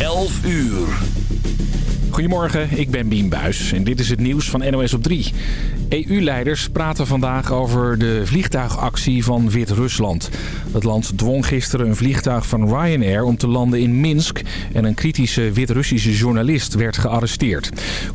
11 uur. Goedemorgen, ik ben Bien Buis en dit is het nieuws van NOS op 3. EU-leiders praten vandaag over de vliegtuigactie van Wit-Rusland. Het land dwong gisteren een vliegtuig van Ryanair om te landen in Minsk... en een kritische Wit-Russische journalist werd gearresteerd.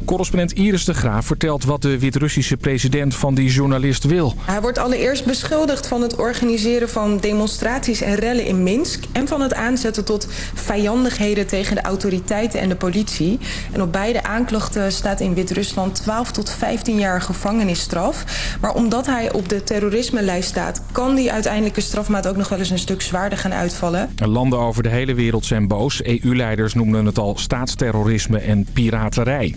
Correspondent Iris de Graaf vertelt wat de Wit-Russische president van die journalist wil. Hij wordt allereerst beschuldigd van het organiseren van demonstraties en rellen in Minsk... en van het aanzetten tot vijandigheden tegen de autoriteiten en de politie. En op beide aanklachten staat in Wit-Rusland 12 tot 15 jaar gevangenisstraf. Maar omdat hij op de terrorisme-lijst staat... kan die uiteindelijke strafmaat ook nog wel eens een stuk zwaarder gaan uitvallen. Landen over de hele wereld zijn boos. EU-leiders noemden het al staatsterrorisme en piraterij.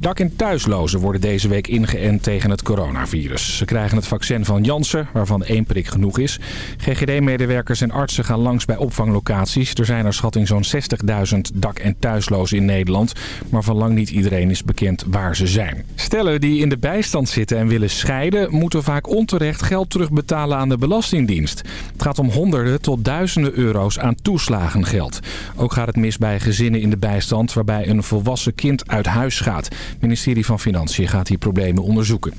Dak- en thuislozen worden deze week ingeënt tegen het coronavirus. Ze krijgen het vaccin van Janssen, waarvan één prik genoeg is. GGD-medewerkers en artsen gaan langs bij opvanglocaties. Er zijn er schatting zo'n 60.000 dak- en thuislozen in Nederland. Maar van lang niet iedereen is bekend waar ze zijn. Stellen die in de bijstand zitten en willen scheiden... moeten vaak onterecht geld terugbetalen aan de Belastingdienst. Het gaat om honderden tot duizenden euro's aan toeslagengeld. Ook gaat het mis bij gezinnen in de bijstand... waarbij een volwassen kind uit huis gaat. Het ministerie van Financiën gaat die problemen onderzoeken.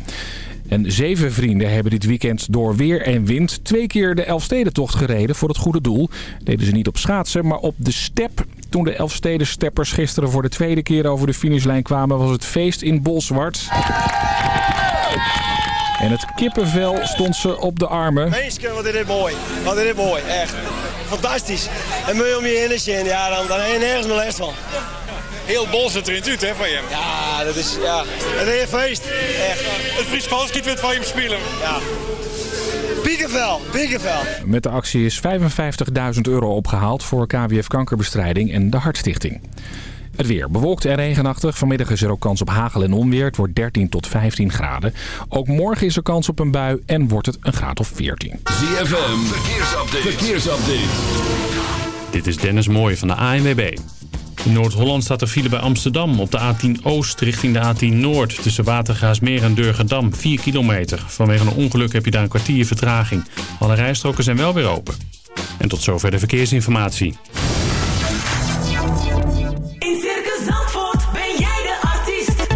En zeven vrienden hebben dit weekend door weer en wind twee keer de Elfstedentocht gereden voor het goede doel. Deden ze niet op schaatsen, maar op de step. Toen de Elfstedensteppers gisteren voor de tweede keer over de finishlijn kwamen was het feest in Bolsward. En het kippenvel stond ze op de armen. Mensen, wat is dit mooi. Wat is dit mooi, echt. Fantastisch. En je om je zien, ja, dan, dan heb je nergens meer last van. Heel bol zit erin uit, hè, van je. Ja, dat is, ja, het is een feest. Echt. Het Fries Valskiet werd van je spelen. Ja. Piekenvel, piekenvel. Met de actie is 55.000 euro opgehaald voor KWF Kankerbestrijding en de Hartstichting. Het weer bewolkt en regenachtig. Vanmiddag is er ook kans op hagel en onweer. Het wordt 13 tot 15 graden. Ook morgen is er kans op een bui en wordt het een graad of 14. ZFM, verkeersupdate. verkeersupdate. Dit is Dennis Mooij van de ANWB. In Noord-Holland staat er file bij Amsterdam op de A10 Oost richting de A10 Noord. Tussen Watergaasmeer en Durgedam, 4 kilometer. Vanwege een ongeluk heb je daar een kwartier vertraging. Alle rijstroken zijn wel weer open. En tot zover de verkeersinformatie. In Circus Zandvoort ben jij de artiest.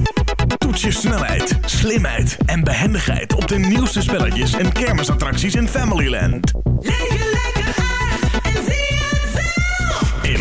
Toets je snelheid, slimheid en behendigheid op de nieuwste spelletjes en kermisattracties in Familyland. Leef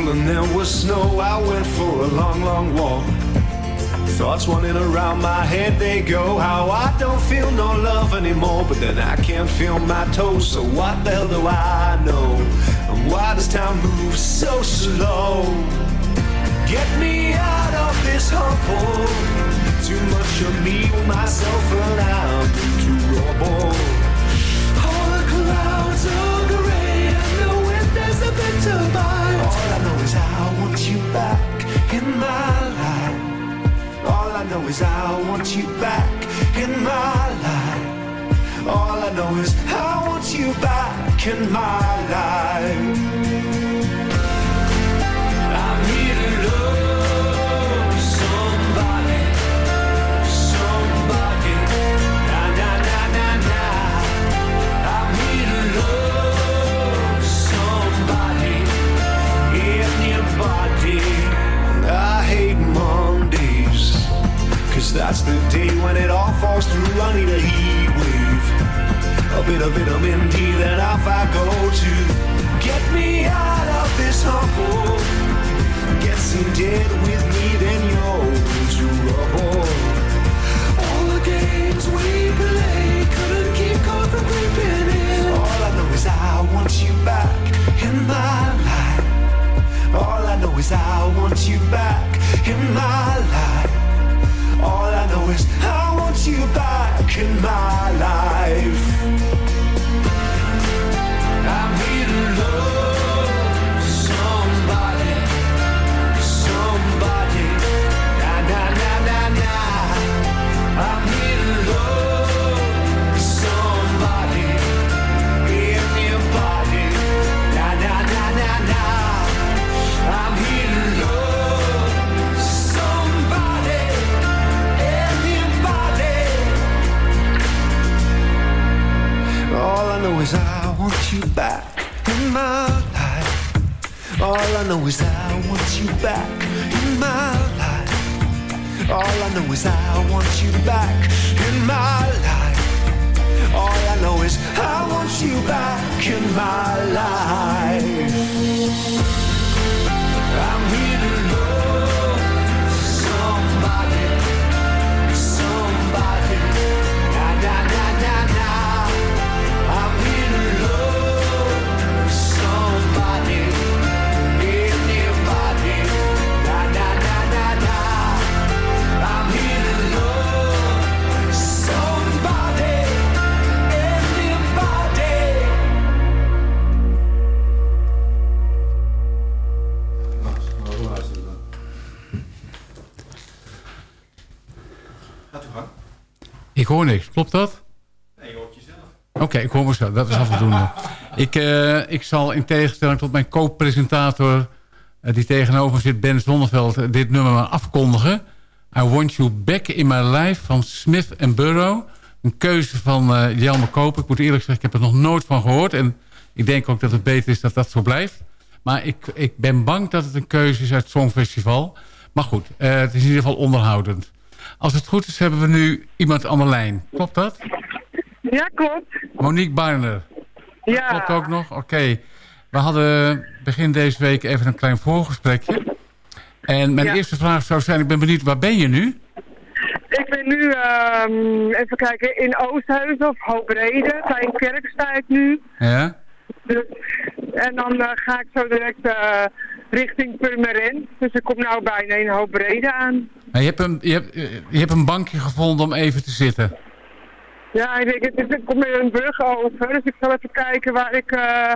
April and there was snow. I went for a long, long walk. Thoughts running around my head, they go. How I don't feel no love anymore, but then I can't feel my toes. So what the hell do I know? And why does time move so slow? Get me out of this hole. Too much of me, myself, and I'm too rubble. You back in my life. All I know is I want you back in my life. All I know is I want you back in my life. Cause that's the day when it all falls through I need a heat wave. A bit of vitamin D, then off I go to get me out of this hole. Get seen dead with me, then you're into rubble. All the games we play couldn't keep God from creeping in. All I know is I want you back in my life. All I know is I want you back in my life. All I know is I want you back in my life. Oké, ik hoor mezelf, dat is afvoldoende. ik, eh, ik zal in tegenstelling tot mijn co-presentator... eh, die tegenover me zit, Ben Zonneveld, eh, dit nummer maar afkondigen. I Want You Back in My Life van Smith Burrow. Een keuze van eh Jelme Koper. Ik moet eerlijk zeggen, ik heb er nog nooit van gehoord. En ik denk ook dat het beter is dat dat zo blijft. Maar ik, ik ben bang dat het een keuze is uit het Songfestival. Maar goed, het is in ieder geval onderhoudend. Als het goed is, hebben we nu iemand aan de lijn. Klopt dat? Ja, klopt. Monique Barner. Ja. Klopt ook nog? Oké. We hadden begin deze week even een klein voorgesprekje. En mijn Ja. eerste vraag zou zijn, ik ben benieuwd, waar ben je nu? Ik ben nu, ehm, even kijken, in Oosthuizen of Hoobrede. Bij een kerk sta ik nu. Ja? Dus, en dan eh, ga ik zo direct eh, richting Purmerend. Dus ik kom nou bijna in Hoobrede aan. Je hebt, een, je, hebt, eh, je hebt een bankje gevonden om even te zitten. Ja, ik, ik kom met een brug over. Dus ik zal even kijken waar ik eh,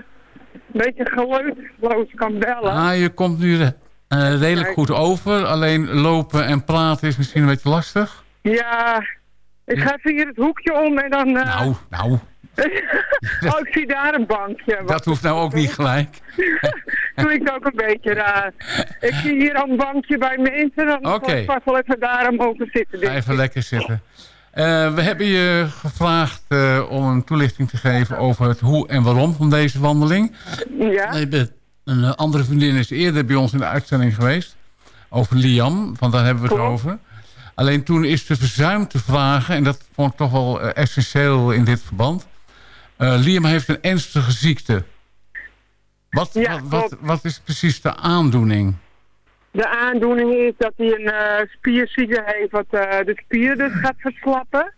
een beetje geluidloos kan bellen. Ah, je komt nu eh, redelijk goed over. Alleen lopen en praten is misschien een beetje lastig. Ja, ik ga even hier het hoekje om en dan... eh, Nou, nou, oh, ik zie daar een bankje. dat hoeft nou ook niet gelijk. Klinkt ook een beetje raar. Ik zie hier een bankje bij mensen, dan Oké. zal ik vast wel even daar mogen zitten. ik. even lekker zitten. Eh, we hebben je gevraagd eh, om een toelichting te geven over het hoe en waarom van deze wandeling. Ja? Een eh, andere vriendin is eerder bij ons in de uitzending geweest. Over Liam, want daar hebben we het over. Alleen toen is de verzuimd te vragen, en dat vond ik toch wel essentieel in dit verband. Liam heeft een ernstige ziekte. Wat, Ja, wat, wat, wat is precies de aandoening? De aandoening is dat hij een eh, spierziekte heeft wat eh, de spieren dus gaat verslappen.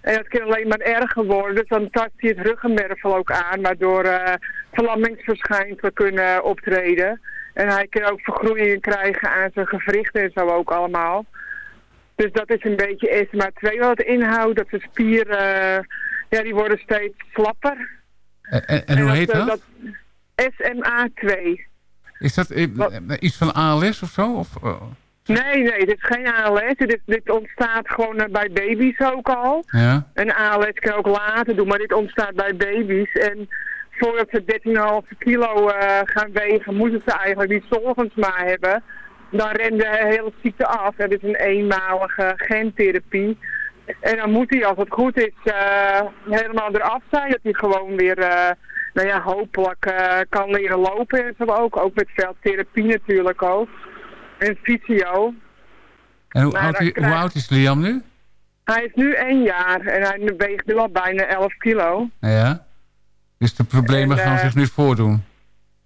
En dat kan alleen maar erger worden. Dus dan tast hij het ruggenmervel ook aan, waardoor eh verlammingsverschijnselen kunnen optreden. En hij kan ook vergroeien krijgen aan zijn gewrichten en zo ook allemaal. Dus dat is een beetje SMA2 wat het inhoudt. Dat de spieren, ja, die worden steeds slapper. En, en, en hoe dat, heet dat? SMA2. Is dat eh, iets van ALS of zo? Of, eh, Nee, nee, dit is geen ALS. Dit, dit ontstaat gewoon eh, bij baby's ook al. ja? En ALS kan ook later doen, maar dit ontstaat bij baby's. En voordat ze 13,5 kilo eh, gaan wegen, moeten ze eigenlijk die zorgens maar hebben. Dan rent de hele ziekte af. Het is een eenmalige gentherapie. En dan moet hij, als het goed is, eh, helemaal eraf zijn. Dat hij gewoon weer, eh, nou ja, hopelijk eh, kan leren lopen en zo ook. Ook met veel therapie natuurlijk ook. En fysio. En hoe, oud, dan i- krijg- hoe oud is Liam nu? Hij is nu één jaar en hij weegt nu al bijna 11 kilo. Ja. Dus de problemen En, gaan eh, zich nu voordoen.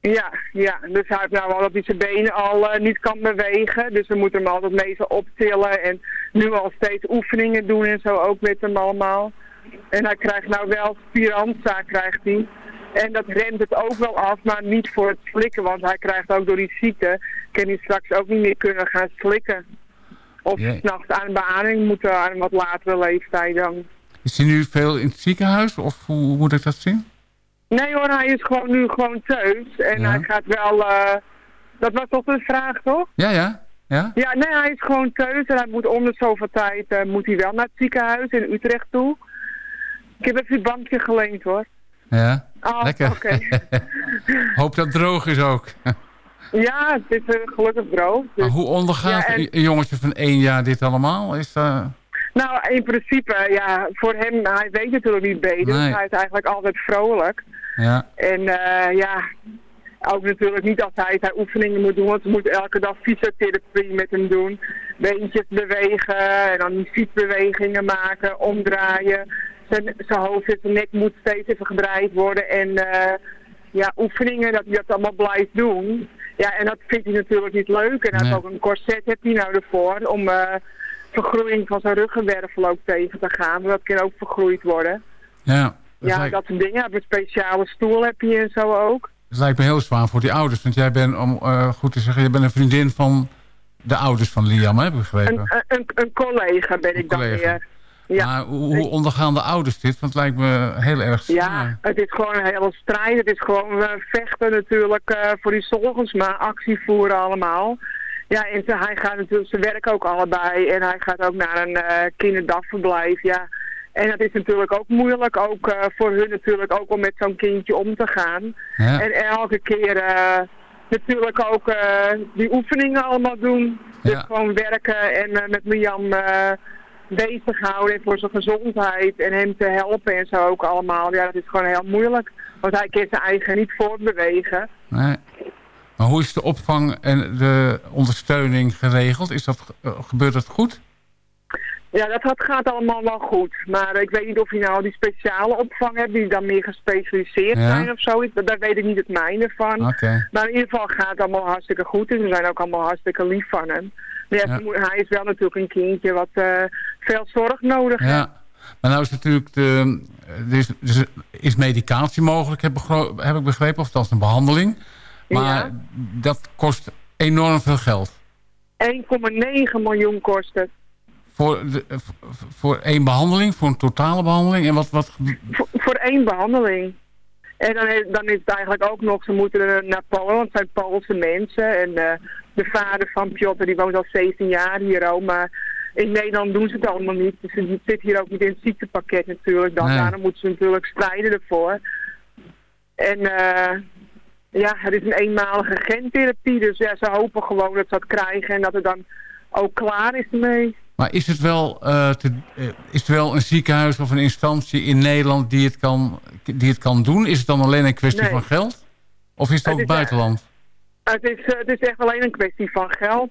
Ja, ja, dus hij heeft nou wel dat hij zijn benen al eh, niet kan bewegen. Dus we moeten hem altijd mee optillen en nu al steeds oefeningen doen en zo ook met hem allemaal. En hij krijgt nou wel spiranza, krijgt hij. En dat remt het ook wel af, maar niet voor het slikken, want hij krijgt ook door die ziekte, kan hij straks ook niet meer kunnen gaan slikken. Of Jee. s'nachts aan beademing moeten aan een wat latere leeftijd dan. Is hij nu veel in het ziekenhuis? Of hoe, hoe moet ik dat zien? Nee hoor, hij is gewoon nu gewoon thuis. En Ja. hij gaat wel... eh, dat was toch de vraag, toch? Ja, ja. Ja? Ja, nee, hij is gewoon thuis. En hij moet om de zoveel tijd eh, moet hij wel naar het ziekenhuis in Utrecht toe. Ik heb even het bankje geleend hoor. Ja. Oh, Lekker. Hoop dat het droog is ook. Ja, het is eh, gelukkig droog. dus- Maar hoe ondergaat Ja, en- een jongetje van één jaar dit allemaal? Is, eh, Nou, in principe, ja, voor hem, hij weet natuurlijk niet beter. Nee. Hij is eigenlijk altijd vrolijk. ja. En eh, ja, ook natuurlijk niet altijd hij oefeningen moet doen, want ze moeten elke dag fysiotherapie met hem doen. Beentjes bewegen en dan die fietsbewegingen maken, omdraaien. Zijn, zijn hoofd en zijn nek moet steeds even gedraaid worden en eh, ja, oefeningen, dat hij dat allemaal blijft doen. Ja, en dat vindt hij natuurlijk niet leuk. En hij Nee. ook een corset heb hij nou ervoor om eh, vergroeiing van zijn ruggenwervel ook tegen te gaan. Want dat kan ook vergroeid worden. ja. Dat, Ja, lijkt, dat soort dingen. Een speciale stoel heb je en zo ook. dat lijkt me heel zwaar voor die ouders. Want jij bent, om eh, goed te zeggen, je bent een vriendin van de ouders van Liam, heb ik begrepen. Een, een, een collega ben ik dan weer. Ja. Maar hoe, ondergaan de ouders dit? Want het lijkt me heel erg zwaar. Ja, het is gewoon een hele strijd. Het is gewoon eh, vechten natuurlijk eh, voor die zorgens, maar actie voeren allemaal. Ja, en ze, hij gaat natuurlijk zijn werk ook allebei en hij gaat ook naar een eh kinderdagverblijf. Ja. En dat is natuurlijk ook moeilijk, ook voor hun natuurlijk ook om met zo'n kindje om te gaan. Ja. En elke keer natuurlijk ook die oefeningen allemaal doen. Dus Ja. gewoon werken en met Mirjam eh bezighouden voor zijn gezondheid en hem te helpen en zo ook allemaal. Ja, dat is gewoon heel moeilijk. Want hij kan zijn eigen niet voortbewegen. Nee. Maar hoe is de opvang en de ondersteuning geregeld? Is dat, eh, gebeurt dat goed? Ja, dat gaat- allemaal wel goed. Maar ik weet niet of je nou die speciale opvang hebt die dan meer gespecialiseerd Ja. zijn of zoiets. Dat- Daar weet ik niet het mijne van. Maar in ieder geval gaat het allemaal hartstikke goed. En ze zijn ook allemaal hartstikke lief van hem. Ja, hij is wel natuurlijk een kindje wat eh, veel zorg nodig. Ja. Maar nou is natuurlijk de, er is, er is medicatie mogelijk, heb, heb ik begrepen. Of dat is een behandeling. Maar Ja. dat kost enorm veel geld. 1,9 miljoen kost het. Voor, de, voor één behandeling, voor een totale behandeling. En wat, wat Voor, voor één behandeling. En dan, is- dan is het eigenlijk ook nog, ze moeten naar Polen, want het zijn Poolse mensen. En eh, de vader van Piotr, die woont al 17 jaar hier ook. Maar in Nederland doen ze het allemaal niet. Dus het zit hier ook niet in het ziektepakket natuurlijk. Dan, Nee. Daarom moeten ze natuurlijk strijden ervoor. En eh, ja, het is een eenmalige gentherapie. Dus ja, ze hopen gewoon dat ze dat krijgen en dat het dan ook klaar is ermee. Maar is het, wel, eh, te, eh, is het wel een ziekenhuis of een instantie in Nederland die het kan, die het kan doen? Is het dan alleen een kwestie Nee. van geld? Of is het Het ook is, buitenland? Het is, het is echt alleen een kwestie van geld.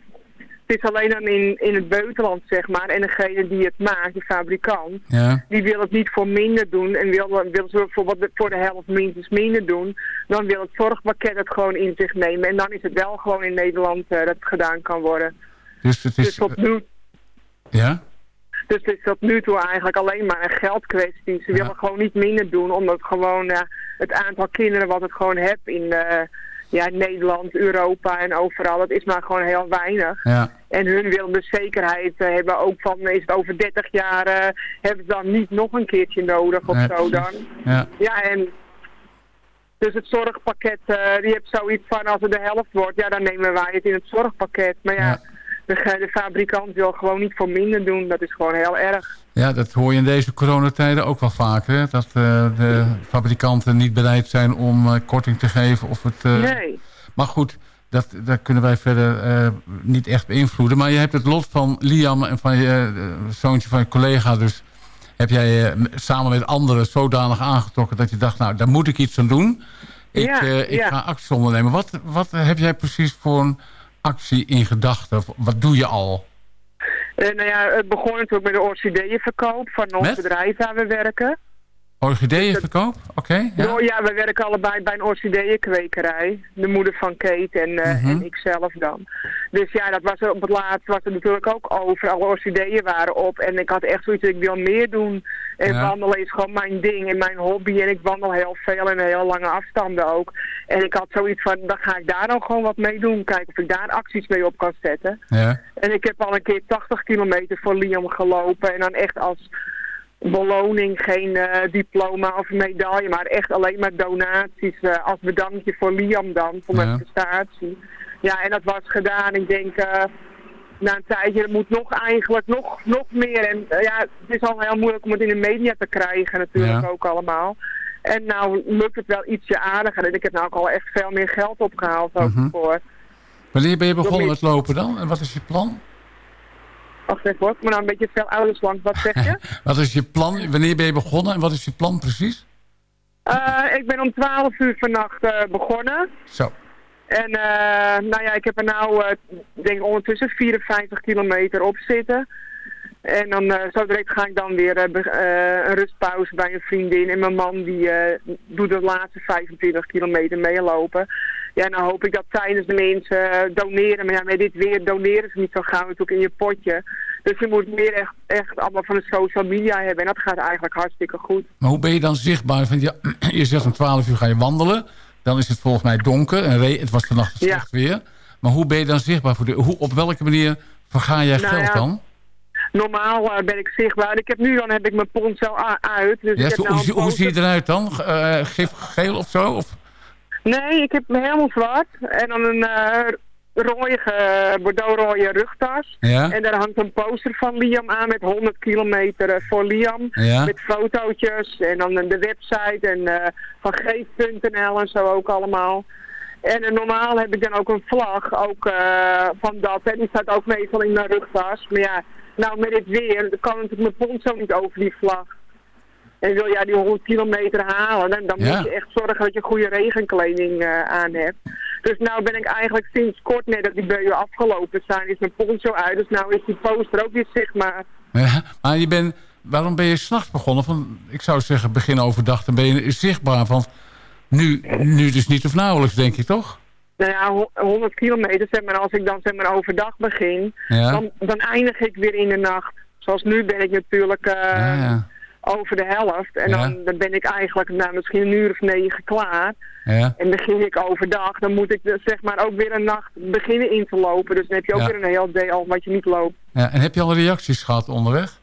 Het is alleen dan in, in het buitenland, zeg maar. En degene die het maakt, de fabrikant, Ja. die wil het niet voor minder doen. En wil, wil ze bijvoorbeeld voor de helft minstens minder doen. Dan wil het zorgpakket het gewoon in zich nemen. En dan is het wel gewoon in Nederland eh, dat het gedaan kan worden. Dus het Dus is... tot nu, ja? dus het is tot nu toe eigenlijk alleen maar een geldkwestie. Ze willen gewoon niet minder doen, omdat gewoon eh, het aantal kinderen wat het gewoon hebt in eh, ja, Nederland, Europa en overal, dat is maar gewoon heel weinig. Ja. En hun willen de zekerheid eh, hebben ook van, is het over 30 jaar, eh, hebben ze dan niet nog een keertje nodig of Nee, zo dan. Ja. Ja, en dus het zorgpakket, eh, die heeft zoiets van, als het de helft wordt, ja, dan nemen wij het in het zorgpakket. Maar ja, Ja. De, de fabrikant wil gewoon niet voor minder doen, dat is gewoon heel erg. Ja, dat hoor je in deze coronatijden ook wel vaker. Hè? Dat eh, de fabrikanten niet bereid zijn om eh, korting te geven. Of het, eh, Nee. Maar goed, dat, dat kunnen wij verder niet echt beïnvloeden. Maar je hebt het lot van Liam en van je zoontje van je collega dus... heb jij samen met anderen zodanig aangetrokken dat je dacht... nou, daar moet ik iets aan doen. Ik, Ja, ik ja. ga actie ondernemen. Wat, wat heb jij precies voor een actie in gedachten? Wat doe je al? En nou ja, het begon natuurlijk met de orchideeënverkoop van ons Met? bedrijf waar we werken. Orchideeënverkoop? Oké. Ja. ja. ja, we werken allebei bij een orchideeënkwekerij. De moeder van Kate en, eh Mhm. en ikzelf dan. Dus ja, dat was op het laatst was er natuurlijk ook over. Alle orchideeën waren op. En ik had echt zoiets, ik wil meer doen. En Ja. wandelen is gewoon mijn ding en mijn hobby. En ik wandel heel veel en heel lange afstanden ook. En ik had zoiets van, dan ga ik daar dan gewoon wat mee doen. Kijken of ik daar acties mee op kan zetten. Ja. En ik heb al een keer 80 kilometer voor Liam gelopen. En dan echt als beloning geen eh, diploma of medaille, maar echt alleen maar donaties eh, als bedankje voor Liam dan, voor Ja. mijn prestatie. Ja, en dat was gedaan. Ik denk, eh, na een tijdje, er moet nog eigenlijk nog, nog meer. En ja, het is al heel moeilijk om het in de media te krijgen natuurlijk Ja. ook allemaal. En nou lukt het wel ietsje aardiger. En ik heb nou ook al echt veel meer geld opgehaald ook Mhm. voor. Wanneer ben je begonnen met lopen dan? En wat is je plan? Hoor, ik moet nou een beetje veel ouders langs. Wat zeg je? Wat is je plan? Wanneer ben je begonnen en wat is je plan precies? Eh, ik ben om 12 uur vannacht eh, begonnen. Zo. En eh, nou ja, ik heb er nou, denk ik ondertussen 54 kilometer op zitten. En dan eh, zo direct ga ik dan weer eh, eh, een rustpauze bij een vriendin. En mijn man die doet de laatste 25 kilometer meelopen. Ja, en dan hoop ik dat tijdens de mensen doneren. Maar ja, met dit weer doneren ze niet zo gauw natuurlijk in je potje. Dus je moet meer echt, echt allemaal van de social media hebben. En dat gaat eigenlijk hartstikke goed. Maar hoe ben je dan zichtbaar? Want je, je zegt om 12 uur ga je wandelen. Dan is het volgens mij donker. En het was vannacht Ja. slecht weer. Maar hoe ben je dan zichtbaar? Voor de, hoe, op welke manier verga jij Nou geld ja, dan? Normaal eh, ben ik zichtbaar. Ik heb nu dan heb ik mijn poncho a- uit. Dus Ja, ik heb nou hoe, een hoe zie je poster- eruit dan? Eh gif geel of zo? Of? Nee, ik heb me helemaal zwart. En dan een eh bordeaux-rode rugtas. Ja. En daar hangt een poster van Liam aan met 100 kilometer eh, voor Liam. Ja. Met fotootjes en dan de website en eh, van geef.nl en zo ook allemaal. En eh, normaal heb ik dan ook een vlag, ook eh, van dat. En die staat ook meestal in mijn rugtas. Maar ja, nou met dit weer dan kan natuurlijk mijn poncho niet over die vlag. En wil jij die 100 kilometer halen, dan, dan Ja. moet je echt zorgen dat je goede regenkleding eh, aan hebt. Dus nou ben ik eigenlijk sinds kort, net dat die beuien afgelopen zijn, is mijn poncho uit. Dus nou is die poster ook weer zichtbaar. Ja, maar je bent, waarom ben je s'nachts begonnen? Van, ik zou zeggen begin overdag. Dan ben je zichtbaar. Want nu, nu dus niet of nauwelijks, denk ik toch? Nou ja, ho- 100 kilometer, zeg maar, als ik dan zeg maar overdag begin, Ja. dan, dan eindig ik weer in de nacht. Zoals nu ben ik natuurlijk eh, Ja, over de helft. En dan, dan ben ik eigenlijk nou, misschien een uur of negen klaar. Ja. En begin ik overdag, dan moet ik dus, zeg maar ook weer een nacht beginnen in te lopen. Dus dan heb je ook weer een heel deel wat je niet loopt. ja. En heb je al reacties gehad onderweg?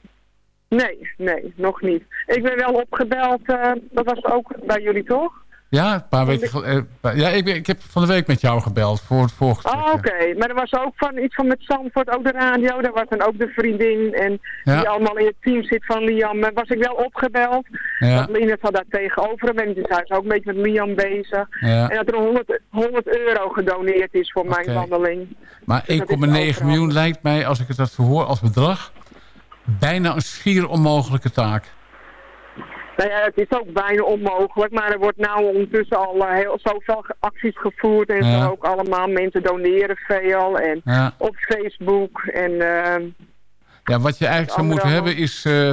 Nee, nee, nog niet. Ik ben wel opgebeld, eh, dat was ook bij jullie toch? Ja, een paar weken geleden. ja, ik, ik heb van de week met jou gebeld voor het voorgesprek. Oh, oké. Maar er was ook van iets van met Zandvoort, ook de radio. Daar was dan ook de vriendin en Ja. die allemaal in het team zit van Liam. Eh, Was ik wel opgebeld. Ja. Dat Lina zat daar tegenover hem en dus hij is ook een beetje met Liam bezig. Ja. En dat er 100, 100 euro gedoneerd is voor mijn wandeling. Maar Dus dat is 1,9 overal. miljoen lijkt mij, als ik het dat zo hoor als bedrag... bijna een schier onmogelijke taak. Nou ja, het is ook bijna onmogelijk, maar er wordt nou ondertussen al eh, heel, zoveel acties gevoerd en Ja. zo ook allemaal. Mensen doneren veel en Ja. op Facebook en... eh, Ja, wat je eigenlijk zou moeten hebben is eh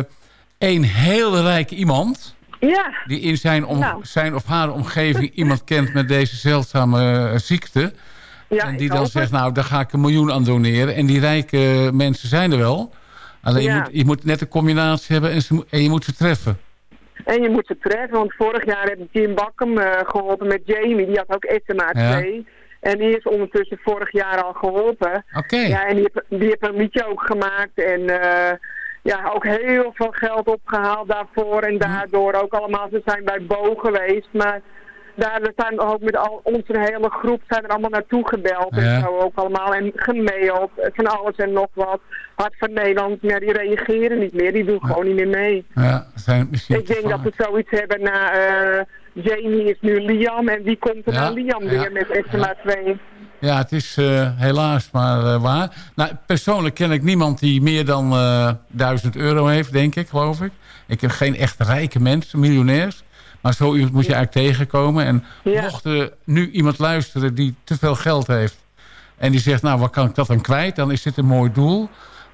één heel rijk iemand... ja, die in zijn, om, Nou. zijn of haar omgeving iemand kent met deze zeldzame ziekte... ja, en die dan zegt, het. nou, daar ga ik een miljoen aan doneren. En die rijke mensen zijn er wel. Alleen je, moet, je moet net een combinatie hebben en, ze, mo- en je moet ze treffen. En je moet ze treffen, want vorig jaar heb ik Jim Bakken eh, geholpen met Jamie. Die had ook SMA 2. En die is ondertussen vorig jaar al geholpen. Oké. Ja, en die heeft, die heeft een liedje ook gemaakt. En eh, ja, ook heel veel geld opgehaald daarvoor. En daardoor ook allemaal, ze zijn bij Bo geweest. Maar daar zijn ook met al onze hele groep zijn er allemaal naartoe gebeld. Ja. En zo ook allemaal. En gemaild, van alles en nog wat. Hart van Nederland, maar die reageren niet meer. Die doen gewoon niet meer mee. Ja, zijn misschien Ik denk dat we zoiets hebben na eh, Jamie is nu Liam en wie komt er Ja, na Liam weer met SMA 2? Ja, het is eh, helaas maar eh, waar. Nou, persoonlijk ken ik niemand die meer dan eh 1000 euro heeft, denk ik, geloof ik. Ik heb geen echt rijke mensen, miljonairs. Maar zo iemand moet je eigenlijk tegenkomen. En mocht er nu iemand luisteren die te veel geld heeft... en die zegt, nou, waar kan ik dat dan kwijt? Dan is dit een mooi doel.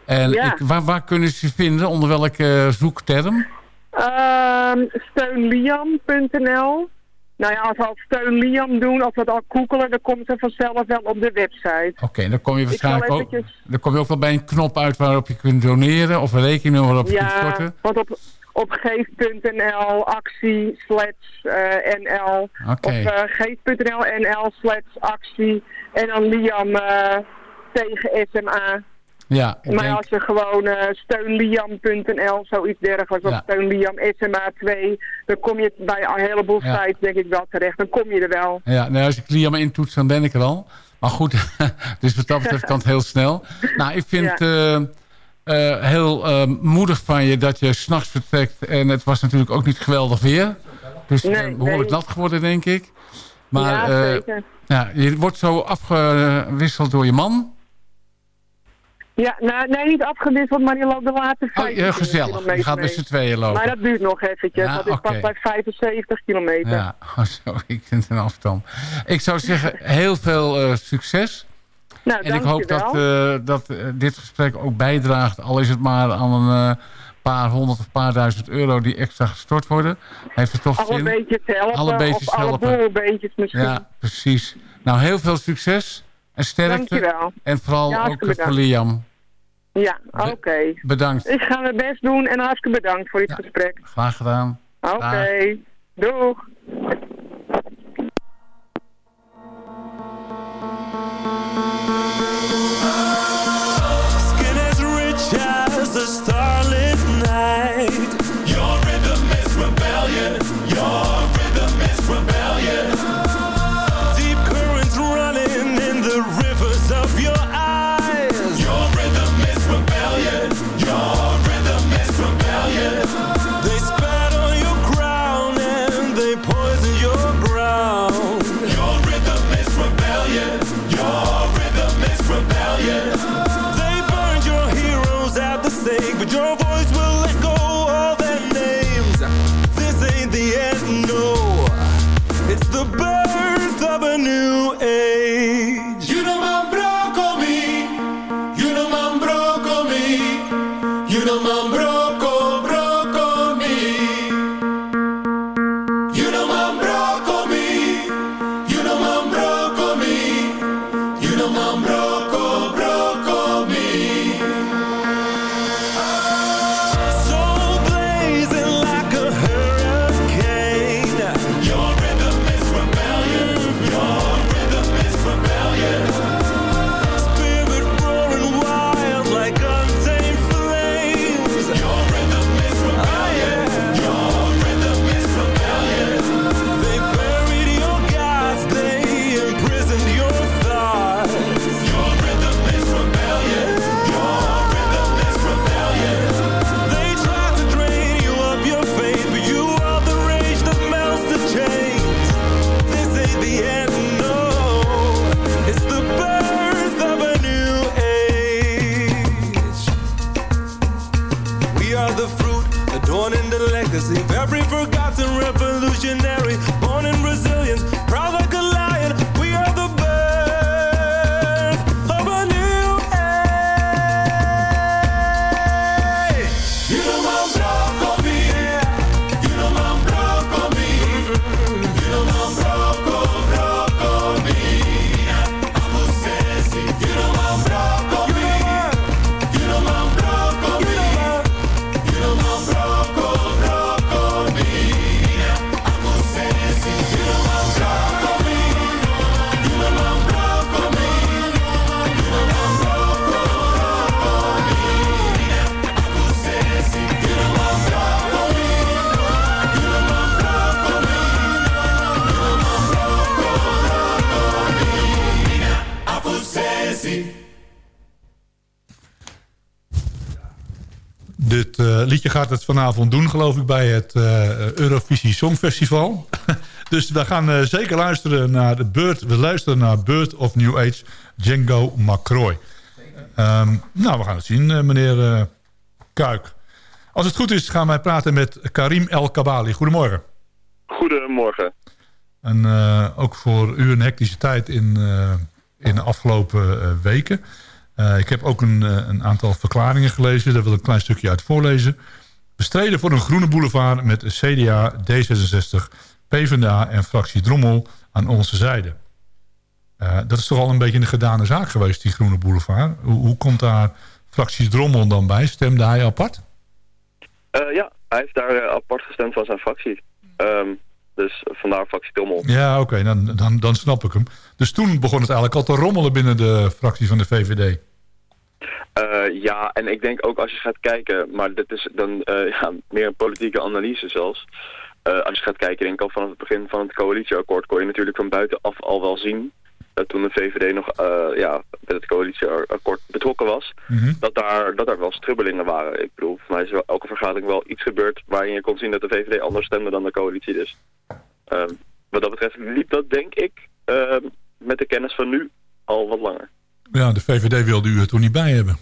En ik, waar, waar kunnen ze vinden? Onder welke zoekterm? Ehm steunliam.nl. Nou ja, als we al steun Liam doen, als we het al googelen, dan komt ze vanzelf wel op de website. Oké, dan kom je waarschijnlijk ook, dan kom je ook wel bij een knop uit waarop je kunt doneren of een rekening waarop je kunt Ja, storten. want op, op geef.nl, actie, slash eh, NL. Oké. Of eh, geef.nl, NL, slash actie. En dan Liam eh, tegen SMA. Ja, ik maar denk, als je gewoon eh steunliam.nl, zoiets dergelijks, Ja. of steunliam SMA 2, dan kom je bij een heleboel Ja. sites denk ik wel terecht. Dan kom je er wel. ja, nou, als ik Liam intoets, dan ben ik er al. Maar goed, dus wat dat betreft kan het heel snel. Nou, ik vind eh, heel eh, moedig van je dat je s'nachts vertrekt. En het was natuurlijk ook niet geweldig weer. Dus Nee, eh, behoorlijk nee. nat geworden, denk ik. Maar ja, eh, zeker. ja, je wordt zo afgewisseld door je man. Ja, nou, nee, niet afgewisseld, maar die loopt de laatste Oh, 50 ja, gezellig. Je gaat met z'n tweeën lopen. Maar dat duurt nog eventjes, Ja, ik oké. pas bij 75 kilometer. Ja, oh, zo, ik vind het een afstand. Ik zou zeggen, heel veel succes. Nou, en ik hoop dat, eh, dat eh, dit gesprek ook bijdraagt, al is het maar aan een eh, paar honderd of paar duizend euro die extra gestort worden. Heeft het toch alle zin? beetjes helpen, Alle beetjes of alle helpen. bolbeetjes misschien. Ja, precies. Nou, heel veel succes en sterkte. Dankjewel. En vooral Ja, ook hartstikke voor bedankt. Liam. Ja, oké. Bedankt. Ik ga mijn best doen en hartstikke bedankt voor dit gesprek. Graag gedaan. Oké, doeg. I. Dit eh, liedje gaat het vanavond doen, geloof ik, bij het eh, Eurovisie Songfestival. dus we gaan eh, zeker luisteren naar de Bird. We luisteren naar Bird of New Age, Django McCroy. Ehm, nou, we gaan het zien, eh, meneer eh, Kuik. Als het goed is, gaan wij praten met Karim El Kabali. Goedemorgen. Goedemorgen. En eh, ook voor u een hectische tijd in, eh, in de afgelopen eh, weken. Uh, ik heb ook een, een, aantal verklaringen gelezen. Daar wil ik een klein stukje uit voorlezen. Bestreden voor een groene boulevard met CDA, D66, PvdA en fractie Drommel aan onze zijde. Dat is toch al een beetje een gedane zaak geweest, die groene boulevard. Hoe, hoe komt daar fractie Drommel dan bij? Stemde hij apart? Ja, hij heeft daar apart gestemd van zijn fractie. Um, dus vandaar fractie Drommel. Ja, oké, okay, dan, dan, dan snap ik hem. Dus toen begon het eigenlijk al te rommelen binnen de fractie van de VVD. Uh, ja, en ik denk ook als je gaat kijken, maar dit is dan uh, ja, meer een politieke analyse zelfs. Uh, als je gaat kijken, denk ik al vanaf het begin van het coalitieakkoord kon je natuurlijk van buitenaf al wel zien dat toen de VVD nog ja, met het coalitieakkoord betrokken was, mm -hmm. dat, daar, dat daar wel strubbelingen waren. Ik bedoel, voor mij is er elke vergadering wel iets gebeurd waarin je kon zien dat de VVD anders stemde dan de coalitie dus. Wat dat betreft liep dat denk ik met de kennis van nu al wat langer. Ja, de VVD wilde u er toen niet bij hebben.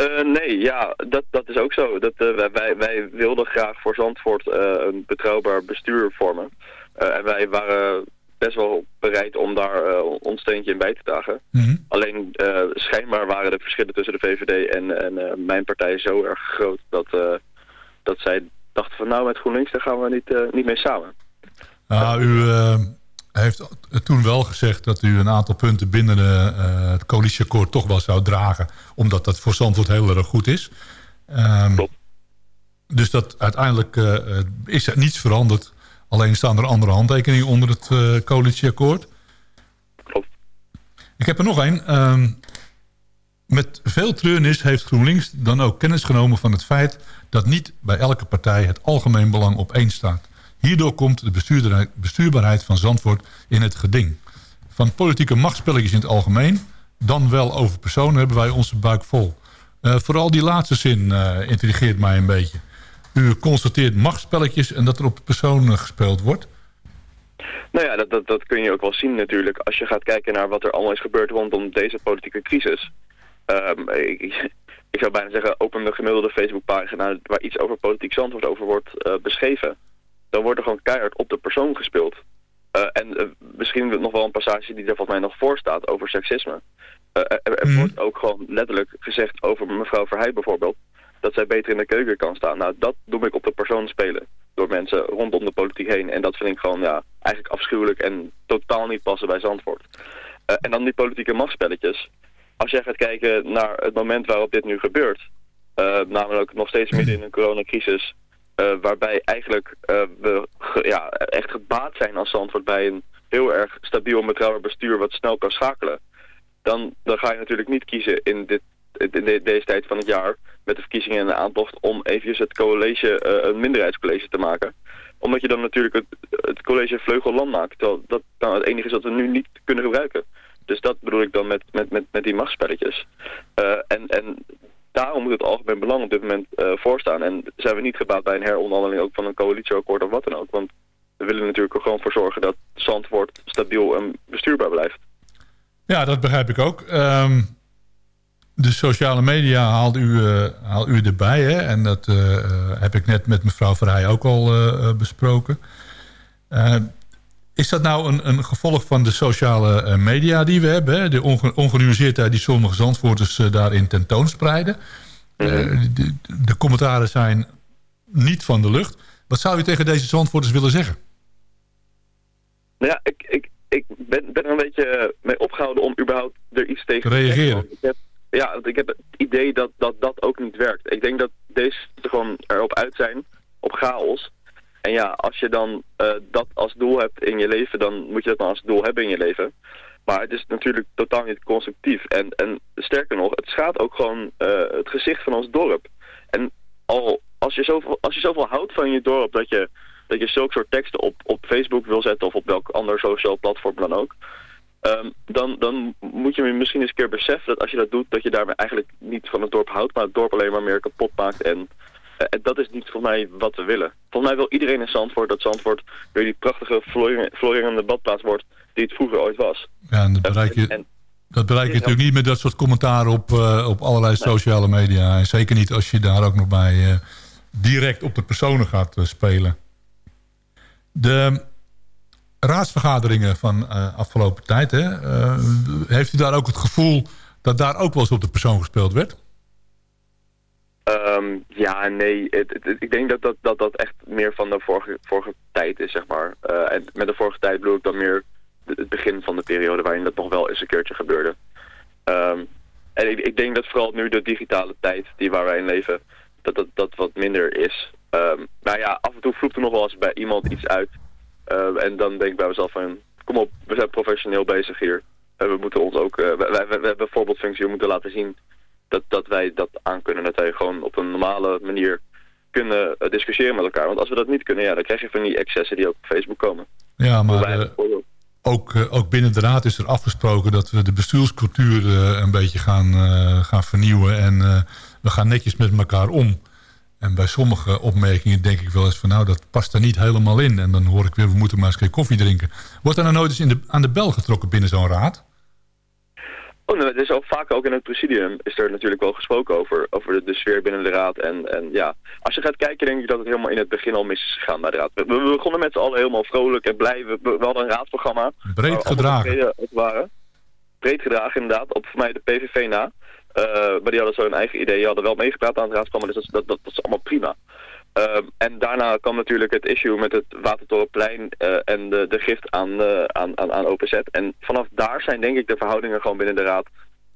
Uh, nee, ja, dat, dat is ook zo. Dat, uh, wij, wij wilden graag voor Zandvoort uh, een betrouwbaar bestuur vormen. en wij waren best wel bereid om daar ons steentje in bij te dragen. Mm -hmm. Alleen schijnbaar waren de verschillen tussen de VVD en, en mijn partij zo erg groot... dat, dat zij dachten van nou met GroenLinks daar gaan we niet, niet mee samen. U heeft toen wel gezegd dat u een aantal punten binnen de, uh, het coalitieakkoord toch wel zou dragen. Omdat dat voor Zandvoort heel erg goed is. Um, dus dat uiteindelijk uh, is er niets veranderd. Alleen staan er andere handtekeningen onder het uh, coalitieakkoord. Klopt. Ik heb er nog één. Um, met veel treurnis heeft GroenLinks dan ook kennis genomen van het feit... dat niet bij elke partij het algemeen belang op één staat. Hierdoor komt de bestuurbaarheid van Zandvoort in het geding. Van politieke machtspelletjes in het algemeen, dan wel over personen, hebben wij onze buik vol. Uh, vooral die laatste zin uh, intrigeert mij een beetje. U constateert machtspelletjes en dat er op personen gespeeld wordt. Nou ja, dat, dat, dat kun je ook wel zien natuurlijk. Als je gaat kijken naar wat er allemaal is gebeurd rondom deze politieke crisis. Um, ik, ik, zou bijna zeggen, open de gemiddelde Facebookpagina waar iets over politiek Zandvoort over wordt uh, beschreven dan wordt er gewoon keihard op de persoon gespeeld. Uh, en uh, misschien nog wel een passage die er volgens mij nog voor staat over seksisme. Er, er mm. wordt ook gewoon letterlijk gezegd over mevrouw Verheij bijvoorbeeld... dat zij beter in de keuken kan staan. Nou, dat doe ik op de persoon spelen. Door mensen rondom de politiek heen. En dat vind ik gewoon ja, eigenlijk afschuwelijk en totaal niet passen bij Zandvoort. en dan die politieke machtspelletjes. Als jij gaat kijken naar het moment waarop dit nu gebeurt... namelijk nog steeds midden in een coronacrisis... Uh, waarbij eigenlijk uh, we ge, ja, echt gebaat zijn als Zandvoort bij een heel erg stabiel en betrouwbaar bestuur wat snel kan schakelen. Dan, dan ga je natuurlijk niet kiezen in, dit, in de, deze tijd van het jaar met de verkiezingen en de aantocht om eventjes het college een minderheidscollege te maken. Omdat je dan natuurlijk het, het college vleugelland maakt. Terwijl dat nou, het enige is dat we nu niet kunnen gebruiken. Dus dat bedoel ik dan met, met, met, met die machtsspelletjes. en, en daarom moet het algemeen belang op dit moment uh, voorstaan. En zijn we niet gebaat bij een heronderhandeling ook van een coalitieakkoord of wat dan ook. Want we willen natuurlijk er gewoon voor zorgen dat Zandvoort stabiel en bestuurbaar blijft. Ja, dat begrijp ik ook. Um, de sociale media haalt u, uh, haalt u erbij. Hè? En dat uh, heb ik net met mevrouw Verheij ook al besproken. Is dat nou een, een gevolg van de sociale uh, media die we hebben? Hè? De onge ongenuanceerdheid die sommige zandvoorters uh, daarin tentoonspreiden. Uh, de, de, commentaren zijn niet van de lucht. Wat zou u tegen deze zandvoorters willen zeggen? Nou ja, ik, ik, ik ben, ben er een beetje mee opgehouden om überhaupt er iets tegen te reageren. Ik heb, ja, ik heb het idee dat, dat dat ook niet werkt. Ik denk dat deze er gewoon erop uit zijn, op chaos. En ja, als je dan uh, dat als doel hebt in je leven, dan moet je dat dan als doel hebben in je leven. Maar het is natuurlijk totaal niet constructief. En, en sterker nog, het schaadt ook gewoon uh, het gezicht van ons dorp. En al als je zoveel, als je zoveel houdt van je dorp dat je, dat je zulke soort teksten op, op Facebook wil zetten of op welk ander sociaal platform dan ook. Um, dan, dan moet je misschien eens een keer beseffen dat als je dat doet, dat je daarmee eigenlijk niet van het dorp houdt, maar het dorp alleen maar meer kapot maakt en eh, dat is niet voor mij wat we willen. Volgens mij wil iedereen in Zandvoort dat Zandvoort weer die prachtige florerende badplaats wordt die het vroeger ooit was. Ja, en dat bereik je, en, dat bereik je natuurlijk niet met dat soort commentaren op, uh, op allerlei nee. sociale media. En zeker niet als je daar ook nog bij uh, direct op de personen gaat uh, spelen. De raadsvergaderingen van afgelopen tijd, hè, heeft u daar ook het gevoel dat daar ook wel eens op de persoon gespeeld werd? Ehm, ja, nee. Ik denk dat dat, dat dat echt meer van de vorige, vorige tijd is, zeg maar. Eh, en met de vorige tijd bedoel ik dan meer het begin van de periode waarin dat nog wel eens een keertje gebeurde. Ehm, en ik, ik denk dat vooral nu de digitale tijd die waar wij in leven, dat dat, dat wat minder is. Ehm nou ja, af en toe vloept er nog wel eens bij iemand iets uit. En dan denk ik bij mezelf van, kom op, we zijn professioneel bezig hier. En we moeten ons ook, wij, wij hebben voorbeeldfunctie, we moeten laten zien dat, dat wij dat aan kunnen. Dat wij gewoon op een normale manier kunnen eh, discussiëren met elkaar. Want als we dat niet kunnen, ja, dan krijg je van die excessen die ook op Facebook komen. Ja, maar eh, ook, eh, ook binnen de raad is er afgesproken dat we de bestuurscultuur een beetje gaan, gaan vernieuwen. En we gaan netjes met elkaar om. En bij sommige opmerkingen denk ik wel eens van nou, dat past er niet helemaal in. En dan hoor ik weer, we moeten maar eens een keer koffie drinken. Wordt er nou nooit eens in de, aan de bel getrokken binnen zo'n raad? Oh, nou, het is ook vaak ook in het presidium is er natuurlijk wel gesproken over, over de, de sfeer binnen de raad. En, en ja, als je gaat kijken denk ik dat het helemaal in het begin al mis is gegaan bij de raad. We, we begonnen met z'n allen helemaal vrolijk en blij. We, we hadden een raadsprogramma. Breed gedragen. waren. Breed gedragen inderdaad, op voor mij de PVV na. Eh, maar die hadden zo hun eigen idee. Die hadden wel meegepraat aan het raadsprogramma, dus dat, dat, dat is allemaal prima. Ehm, en daarna kwam natuurlijk het issue met het Watertorenplein eh, en de, de gift aan, aan, aan, aan OPZ. En vanaf daar zijn denk ik de verhoudingen gewoon binnen de raad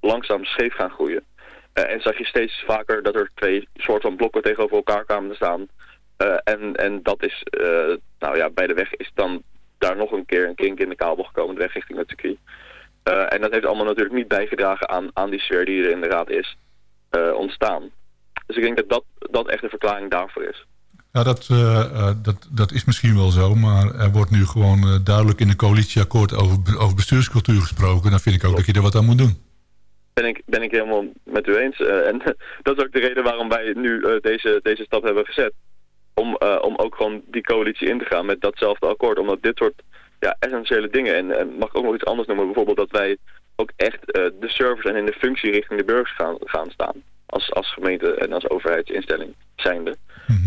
langzaam scheef gaan groeien. Eh, en zag je steeds vaker dat er twee soort van blokken tegenover elkaar kwamen te staan. Eh, en, en dat is, nou ja, bij de weg is dan daar nog een keer een kink in de kabel gekomen, de weg richting het circuit. En dat heeft allemaal natuurlijk niet bijgedragen aan, aan die sfeer die er in de raad is ontstaan. Dus ik denk dat, dat dat echt de verklaring daarvoor is. Ja, dat, eh, eh, dat, dat is misschien wel zo. Maar er wordt nu gewoon eh, duidelijk in een coalitieakkoord over, over bestuurscultuur gesproken. Dan vind ik ook dat je er wat aan moet doen. Ben ik, ben ik helemaal met u eens. En dat is ook de reden waarom wij nu deze, deze stap hebben gezet. Om, om ook gewoon die coalitie in te gaan met datzelfde akkoord. Omdat dit soort ja, essentiële dingen, en, en mag ik ook nog iets anders noemen, bijvoorbeeld dat wij ook echt de servers en in de functie richting de burgers gaan, gaan staan. Als, als gemeente en als overheidsinstelling zijnde.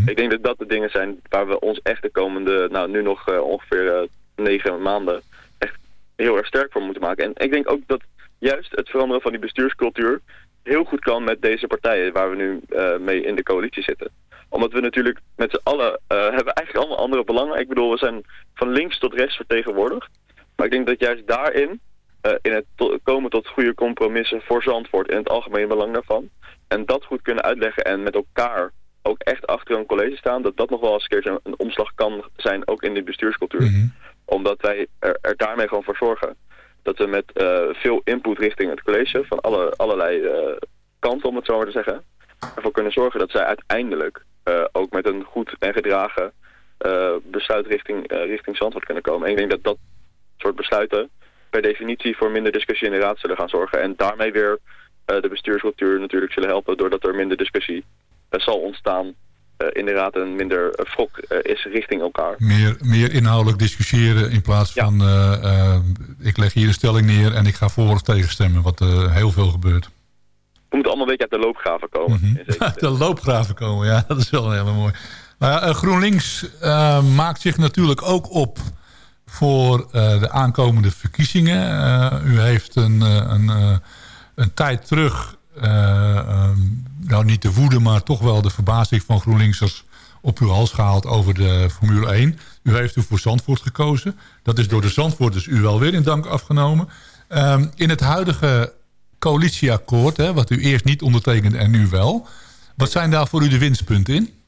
Ik denk dat dat de dingen zijn waar we ons echt de komende, nou nu nog eh, ongeveer eh, negen maanden, echt heel erg sterk voor moeten maken. En ik denk ook dat juist het veranderen van die bestuurscultuur heel goed kan met deze partijen waar we nu eh, mee in de coalitie zitten. Omdat we natuurlijk met z'n allen eh, hebben eigenlijk allemaal andere belangen. Ik bedoel, we zijn van links tot rechts vertegenwoordigd. Maar ik denk dat juist daarin, eh, in het to- komen tot goede compromissen voor Zandvoort in het algemeen belang daarvan. En dat goed kunnen uitleggen en met elkaar ook echt achter een college staan. Dat dat nog wel eens een keertje een, omslag kan zijn, ook in die bestuurscultuur. Omdat wij er, er daarmee gewoon voor zorgen dat we met eh, veel input richting het college, van alle, allerlei eh, kanten om het zo maar te zeggen, ervoor kunnen zorgen dat zij uiteindelijk ook met een goed en gedragen besluit richting, richting Zandvoort kunnen komen. En ik denk dat dat soort besluiten per definitie voor minder discussie in de raad zullen gaan zorgen. En daarmee weer eh, de bestuurscultuur natuurlijk zullen helpen doordat er minder discussie eh, zal ontstaan eh, in de raad en minder eh, is richting elkaar. Meer, meer inhoudelijk discussiëren in plaats van... ik leg hier een stelling neer en ik ga voor of tegen stemmen. Wat heel veel gebeurt. We moeten allemaal een beetje uit de loopgraven komen. In zekere de loopgraven komen, ja, dat is wel heel mooi. Nou ja, GroenLinks maakt zich natuurlijk ook op voor eh, de aankomende verkiezingen. Eh, u heeft een, eh, een, een tijd terug, eh, ehm, nou niet de woede, maar toch wel de verbazing van GroenLinksers op uw hals gehaald over de Formule 1. U heeft u voor Zandvoort gekozen. Dat is door de Zandvoorters u wel weer in dank afgenomen. Ehm, in het huidige coalitieakkoord, hè, wat u eerst niet ondertekende en nu wel. Wat zijn daar voor u de winstpunten in?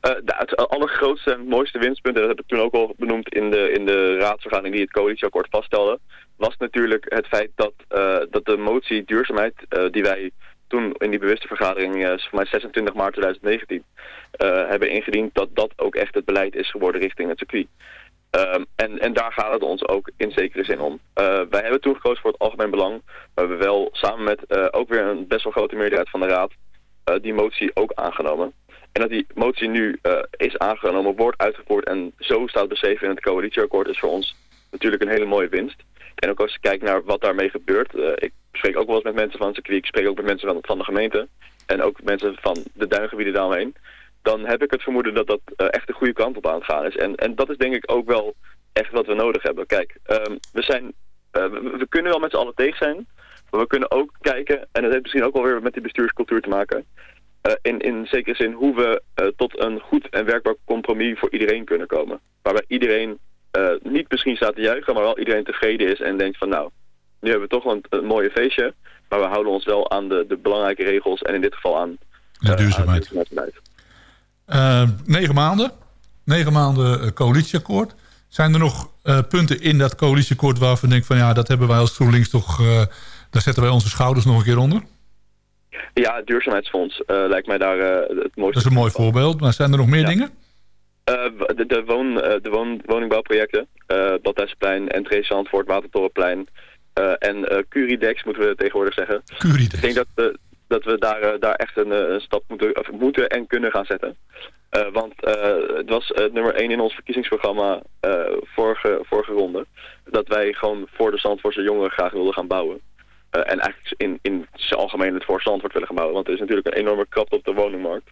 Eh, de, het allergrootste en mooiste winstpunt, en dat heb ik toen ook al benoemd in de, in de raadsvergadering die het coalitieakkoord vaststelde, was natuurlijk het feit dat, eh, dat de motie duurzaamheid eh, die wij toen in die bewuste vergadering, eh, voor mij 26 maart 2019, eh, hebben ingediend, dat dat ook echt het beleid is geworden richting het circuit. Ehm, en, en daar gaat het ons ook in zekere zin om. Eh, wij hebben toen gekozen voor het algemeen belang. We hebben wel samen met eh, ook weer een best wel grote meerderheid van de raad eh, die motie ook aangenomen. En dat die motie nu eh, is aangenomen, wordt uitgevoerd en zo staat beschreven in het coalitieakkoord is voor ons natuurlijk een hele mooie winst. En ook als je kijkt naar wat daarmee gebeurt. eh, ik spreek ook wel eens met mensen van het circuit, ik spreek ook met mensen van, de gemeente en ook mensen van de duingebieden daaromheen. Dan heb ik het vermoeden dat dat eh, echt de goede kant op aan het gaan is. En, en dat is denk ik ook wel echt wat we nodig hebben. Kijk, ehm, we zijn, we, we kunnen wel met z'n allen tegen zijn Maar we kunnen ook kijken, en dat heeft misschien ook wel weer met die bestuurscultuur te maken... eh, in, in zekere zin hoe we eh, tot een goed en werkbaar compromis voor iedereen kunnen komen. Waarbij iedereen eh, niet misschien staat te juichen, maar wel iedereen tevreden is en denkt van nou, nu hebben we toch een, een mooie feestje, maar we houden ons wel aan de, de belangrijke regels en in dit geval aan, De duurzaamheid. negen maanden. Negen maanden coalitieakkoord. Zijn er nog punten in dat coalitieakkoord waarvan denk van ja, dat hebben wij als GroenLinks toch, daar zetten wij onze schouders nog een keer onder? Ja, het duurzaamheidsfonds eh, lijkt mij daar eh, het mooiste. Dat is een mooi voorbeeld. Maar zijn er nog meer dingen? Eh, de, de, woon, de woon, woningbouwprojecten, uh, Badhuisplein, Entree Zandvoort, Watertorenplein en Curidex moeten we tegenwoordig zeggen. Curidex. Ik denk dat, we dat we daar, daar echt een, een stap moeten, of moeten en kunnen gaan zetten. Want het was nummer 1 in ons verkiezingsprogramma vorige, vorige ronde. Dat wij gewoon voor de Zandvoortse jongeren graag wilden gaan bouwen. Eh, en eigenlijk in, in zijn algemeen het voor Zandvoort willen gaan bouwen. Want er is natuurlijk een enorme krapte op de woningmarkt.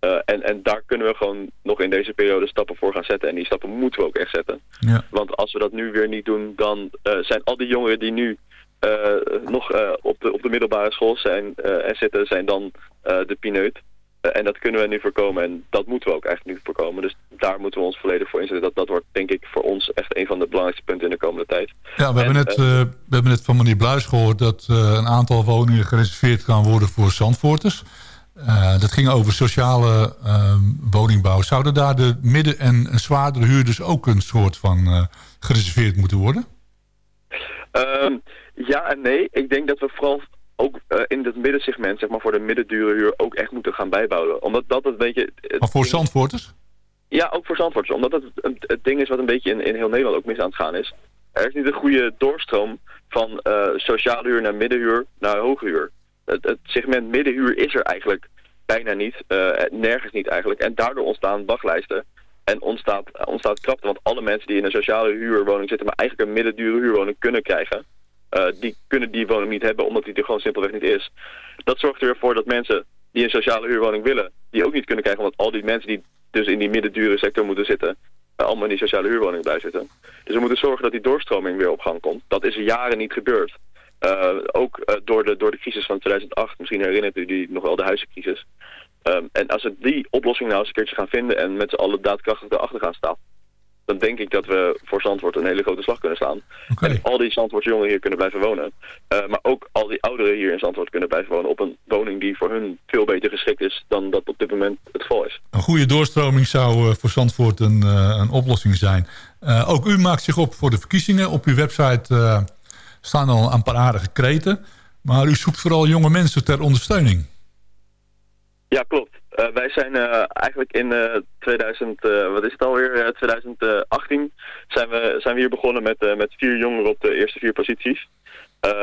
Uh, en, en daar kunnen we gewoon nog in deze periode stappen voor gaan zetten. En die stappen moeten we ook echt zetten. Ja. Want als we dat nu weer niet doen, dan uh, zijn al die jongeren die nu uh, nog op, de, op de middelbare school zijn en zitten, zijn dan de pineut. En dat kunnen we nu voorkomen en dat moeten we ook eigenlijk nu voorkomen. Dus daar moeten we ons volledig voor inzetten. Dat, dat wordt denk ik voor ons echt een van de belangrijkste punten in de komende tijd. Ja, we, en, hebben, net, we hebben net van meneer Bluis gehoord dat een aantal woningen gereserveerd gaan worden voor Zandvoorters. Uh, dat ging over sociale uh, woningbouw. Zouden daar de midden- en zwaardere huurders ook een soort van gereserveerd moeten worden? Um, ja en nee. Ik denk dat we vooral ook in het middensegment, zeg maar voor de middendure huur, ook echt moeten gaan bijbouwen. Omdat dat een beetje... Maar voor Zandvoorters? Ja, ook voor Zandvoorters. Omdat het, het, het ding is wat een beetje in, in heel Nederland ook mis aan het gaan is. Er is niet een goede doorstroom van sociale huur naar middenhuur naar hoge huur het, het, segment middenhuur is er eigenlijk bijna niet, uh, nergens niet eigenlijk. En daardoor ontstaan wachtlijsten en ontstaat, ontstaat krapte. Want alle mensen die in een sociale huurwoning zitten, maar eigenlijk een middendure huurwoning kunnen krijgen, uh, die kunnen die woning niet hebben omdat die er gewoon simpelweg niet is. Dat zorgt ervoor dat mensen die een sociale huurwoning willen, die ook niet kunnen krijgen, omdat al die mensen die dus in die middendure sector moeten zitten, uh, allemaal in die sociale huurwoning blijven zitten. Dus we moeten zorgen dat die doorstroming weer op gang komt. Dat is jaren niet gebeurd. Uh, ook door, de, door de crisis van 2008, misschien herinnert u die nog wel de huizencrisis. Um, en als we die oplossing nou eens een keertje gaan vinden en met z'n allen daadkrachtig erachter gaan staan, dan denk ik dat we voor Zandvoort een hele grote slag kunnen staan. Okay. En al die Zandvoortse jongeren hier kunnen blijven wonen. Uh, maar ook al die ouderen hier in Zandvoort kunnen blijven wonen op een woning die voor hun veel beter geschikt is dan dat op dit moment het geval is. Een goede doorstroming zou voor Zandvoort een, een oplossing zijn. ook u maakt zich op voor de verkiezingen. Op uw website staan al een paar aardige kreten. Maar u zoekt vooral jonge mensen ter ondersteuning. Ja, klopt. Uh, wij zijn uh, eigenlijk in uh, 2000, wat is het alweer, 2018 zijn we, zijn we hier begonnen met, met vier jongeren op de eerste vier posities.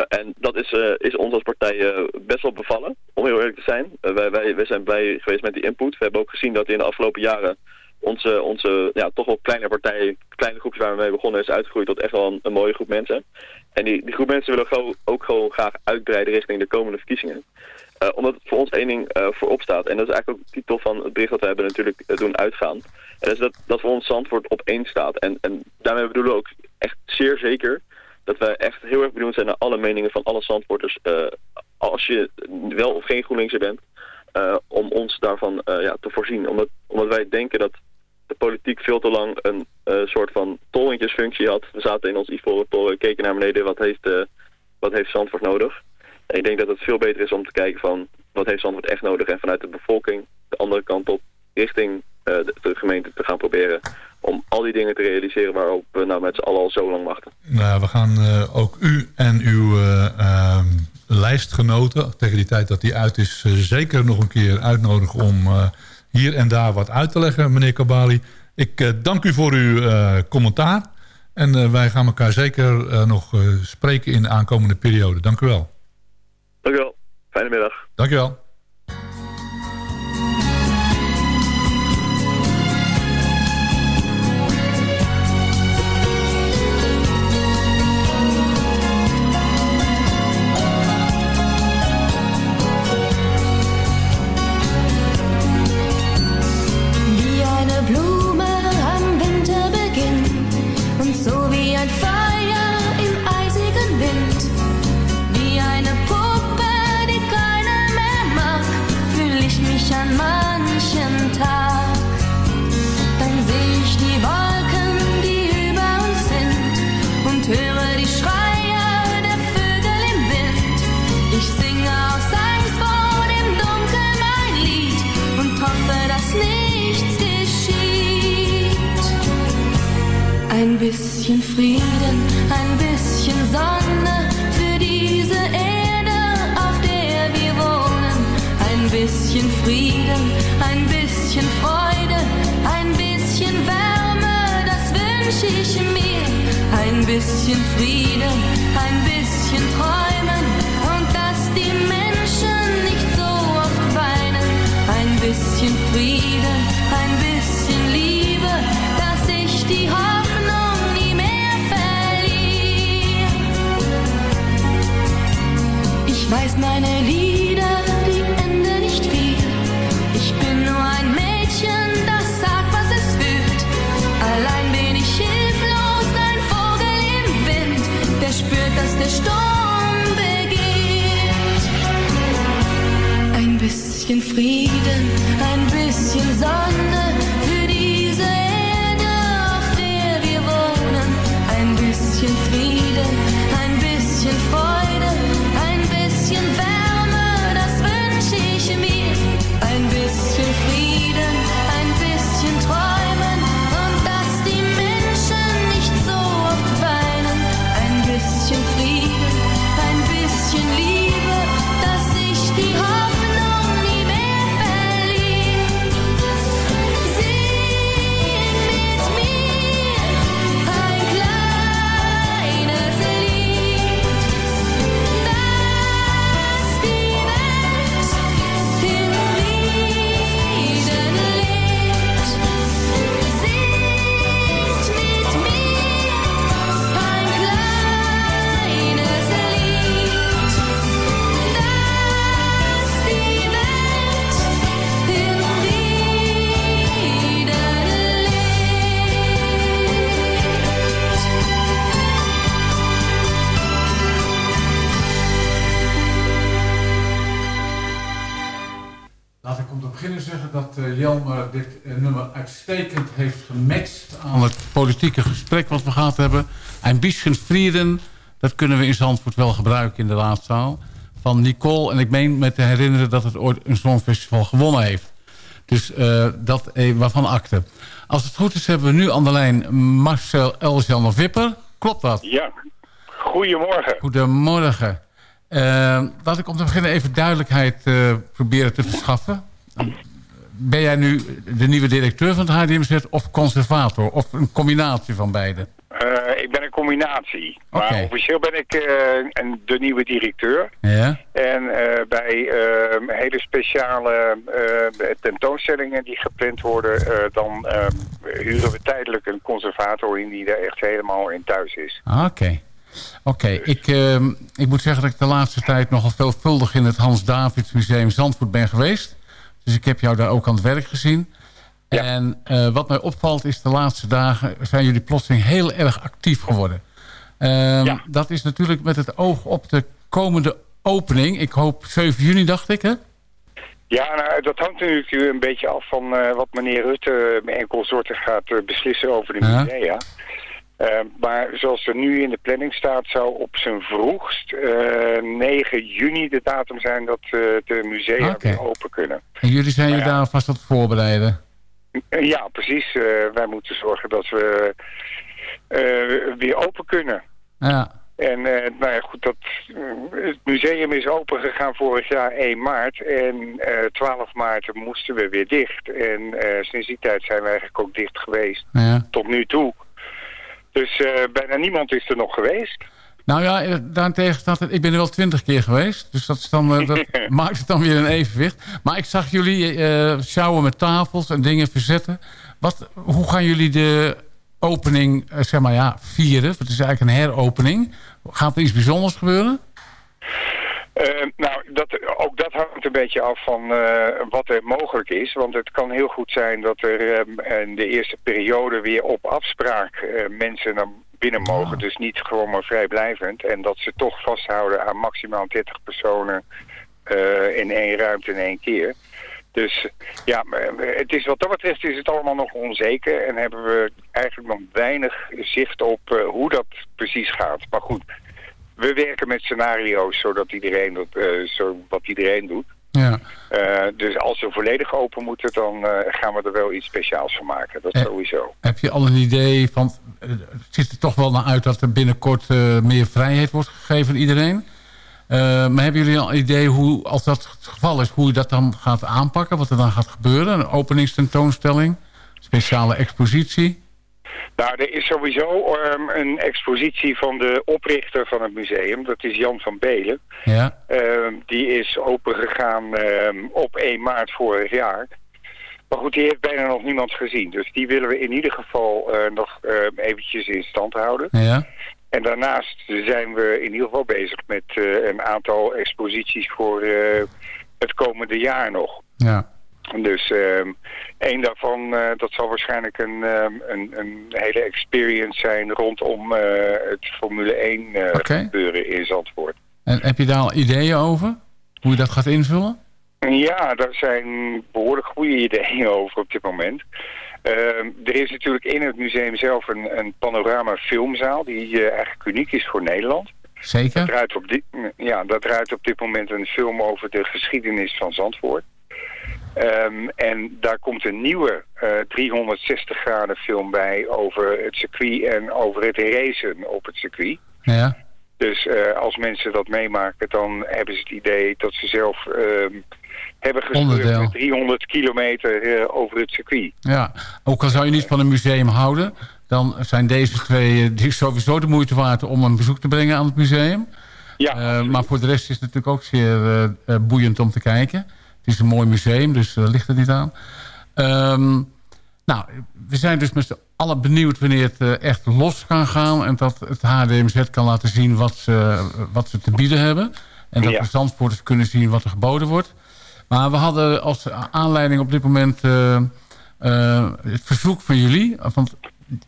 en dat is, is ons als partij best wel bevallen, om heel eerlijk te zijn. wij, wij, wij zijn blij geweest met die input. We hebben ook gezien dat in de afgelopen jaren onze, onze ja, toch wel kleine partij, kleine groepjes waar we mee begonnen, is uitgegroeid tot echt wel een, een mooie groep mensen. En die, die groep mensen willen ook gewoon graag uitbreiden richting de komende verkiezingen. Uh, omdat het voor ons één ding uh, voorop staat. En dat is eigenlijk ook de titel van het bericht dat we hebben natuurlijk uh, doen uitgaan. En dat is dat, dat voor ons Zandvoort op één staat. En, en daarmee bedoelen we ook echt zeer zeker dat wij echt heel erg benieuwd zijn naar alle meningen van alle Zandvoorters. als je wel of geen GroenLinkser bent. om ons daarvan ja, te voorzien. Omdat, omdat wij denken dat de politiek veel te lang een soort van torentjesfunctie had. We zaten in ons ivoren toren, keken naar beneden, wat heeft, wat heeft Zandvoort nodig? En ik denk dat het veel beter is om te kijken van, wat heeft Zandvoort echt nodig? En vanuit de bevolking de andere kant op, richting uh, de, gemeente te gaan proberen... om al die dingen te realiseren waarop we nou met z'n allen al zo lang wachten. Nou, we gaan ook u en uw ehm, lijstgenoten, tegen die tijd dat die uit is... zeker nog een keer uitnodigen om hier en daar wat uit te leggen, meneer Kabali. Ik dank u voor uw commentaar. En wij gaan elkaar zeker nog spreken in de aankomende periode. Dank u wel. Dank u wel. Fijne middag. Dank gesprek wat we gehad hebben. Een bisschen Frieden, dat kunnen we in Zandvoort wel gebruiken in de raadzaal. Van Nicole, en ik meen me te herinneren dat het ooit een songfestival gewonnen heeft. Dus eh, dat eh, waarvan akte. Als het goed is hebben we nu aan de lijn Marcel Eljan Wipper. Klopt dat? Ja, goedemorgen. Goedemorgen. Eh, laat ik om te beginnen even duidelijkheid proberen te verschaffen. Ben jij nu de nieuwe directeur van het HDMZ of conservator? Of een combinatie van beide? Eh, ik ben een combinatie. Maar officieel ben ik eh, een, de nieuwe directeur. Ja? En eh, bij eh, hele speciale tentoonstellingen die gepland worden, dan eh, huren we tijdelijk een conservator in die er echt helemaal in thuis is. Ah, Oké. Oké, ik, ehm, ik moet zeggen dat ik de laatste tijd nogal veelvuldig in het Hans Davids Museum Zandvoort ben geweest. Dus ik heb jou daar ook aan het werk gezien. En eh, wat mij opvalt is de laatste dagen zijn jullie plotseling heel erg actief geworden. Ehm, Dat is natuurlijk met het oog op de komende opening. Ik hoop 7 juni, dacht ik, hè? Ja, nou, dat hangt natuurlijk een beetje af van eh, wat meneer Rutte en consorten gaat eh, beslissen over de Ja. Eh, maar zoals er nu in de planning staat, zou op zijn vroegst eh 9 juni de datum zijn dat eh, de musea weer open kunnen. En jullie zijn je Nou ja. daar vast het voorbereiden. Ja, precies. Wij moeten zorgen dat we weer open kunnen. Ja. En nou ja, goed, dat, het museum is open gegaan vorig jaar 1 maart. En eh 12 maart moesten we weer dicht. En sinds die tijd zijn we eigenlijk ook dicht geweest. Ja. Tot nu toe. Dus eh, bijna niemand is er nog geweest. Nou ja, eh, daarentegen staat het... Ik ben er wel twintig keer geweest. Dus dat, is dan, eh, dat maakt het dan weer een evenwicht. Maar ik zag jullie sjouwen met tafels en dingen verzetten. Wat, hoe gaan jullie de opening, zeg maar ja, vieren? Het is eigenlijk een heropening. Gaat er iets bijzonders gebeuren? Eh, nou, dat, ook dat hangt een beetje af van eh, wat er mogelijk is. Want het kan heel goed zijn dat er eh, in de eerste periode weer op afspraak mensen naar binnen mogen. Dus niet gewoon maar vrijblijvend. En dat ze toch vasthouden aan maximaal 30 personen in één ruimte in één keer. Dus ja, het is, wat dat betreft is het allemaal nog onzeker. En hebben we eigenlijk nog weinig zicht op hoe dat precies gaat. Maar goed, we werken met scenario's zodat iedereen dat, eh, zo, wat iedereen doet. Ja. Eh, dus als we volledig open moeten, dan eh, gaan we er wel iets speciaals van maken. Dat sowieso. Heb je al een idee van... Het ziet er toch wel naar uit dat er binnenkort meer vrijheid wordt gegeven aan iedereen. Maar hebben jullie al een idee hoe, als dat het geval is, hoe je dat dan gaat aanpakken? Wat er dan gaat gebeuren? Een openingstentoonstelling? Speciale expositie? Nou, er is sowieso ehm, een expositie van de oprichter van het museum. Dat is Jan van Belen. Ja. Ehm, die is opengegaan ehm op 1 maart vorig jaar. Maar goed, die heeft bijna nog niemand gezien. Dus die willen we in ieder geval eh, nog eventjes in stand houden. Ja. En daarnaast zijn we in ieder geval bezig met eh, een aantal exposities voor eh, het komende jaar nog. Ja. Dus ehm een daarvan, eh, dat zal waarschijnlijk een, ehm, een, een hele experience zijn rondom eh, het Formule 1 eh, gebeuren in Zandvoort. En heb je daar al ideeën over? Hoe je dat gaat invullen? Ja, daar zijn behoorlijk goede ideeën over op dit moment. Ehm, er is natuurlijk in het museum zelf een, een panorama filmzaal die eigenlijk uniek is voor Nederland. Dat Zeker? draait, op dit, ja, dat draait op dit moment een film over de geschiedenis van Zandvoort. Ehm, en daar komt een nieuwe eh, 360 graden film bij over het circuit en over het racen op het circuit. Ja. Dus eh, als mensen dat meemaken, dan hebben ze het idee dat ze zelf ehm, hebben met 300 kilometer eh, over het circuit. Ja, ook al zou je niet van een museum houden... dan zijn deze twee eh, die sowieso de moeite waard om een bezoek te brengen aan het museum. Ja, Eh, maar voor de rest is het natuurlijk ook zeer eh, eh, boeiend om te kijken. Het is een mooi museum, dus daar ligt het niet aan. Ehm, nou, we zijn dus met z'n allen benieuwd wanneer het eh, echt los kan gaan... en dat het HDMZ kan laten zien wat ze, wat ze te bieden hebben. En dat Ja. de Zandvoorters kunnen zien wat er geboden wordt. Maar we hadden als aanleiding op dit moment eh, eh, het verzoek van jullie. Want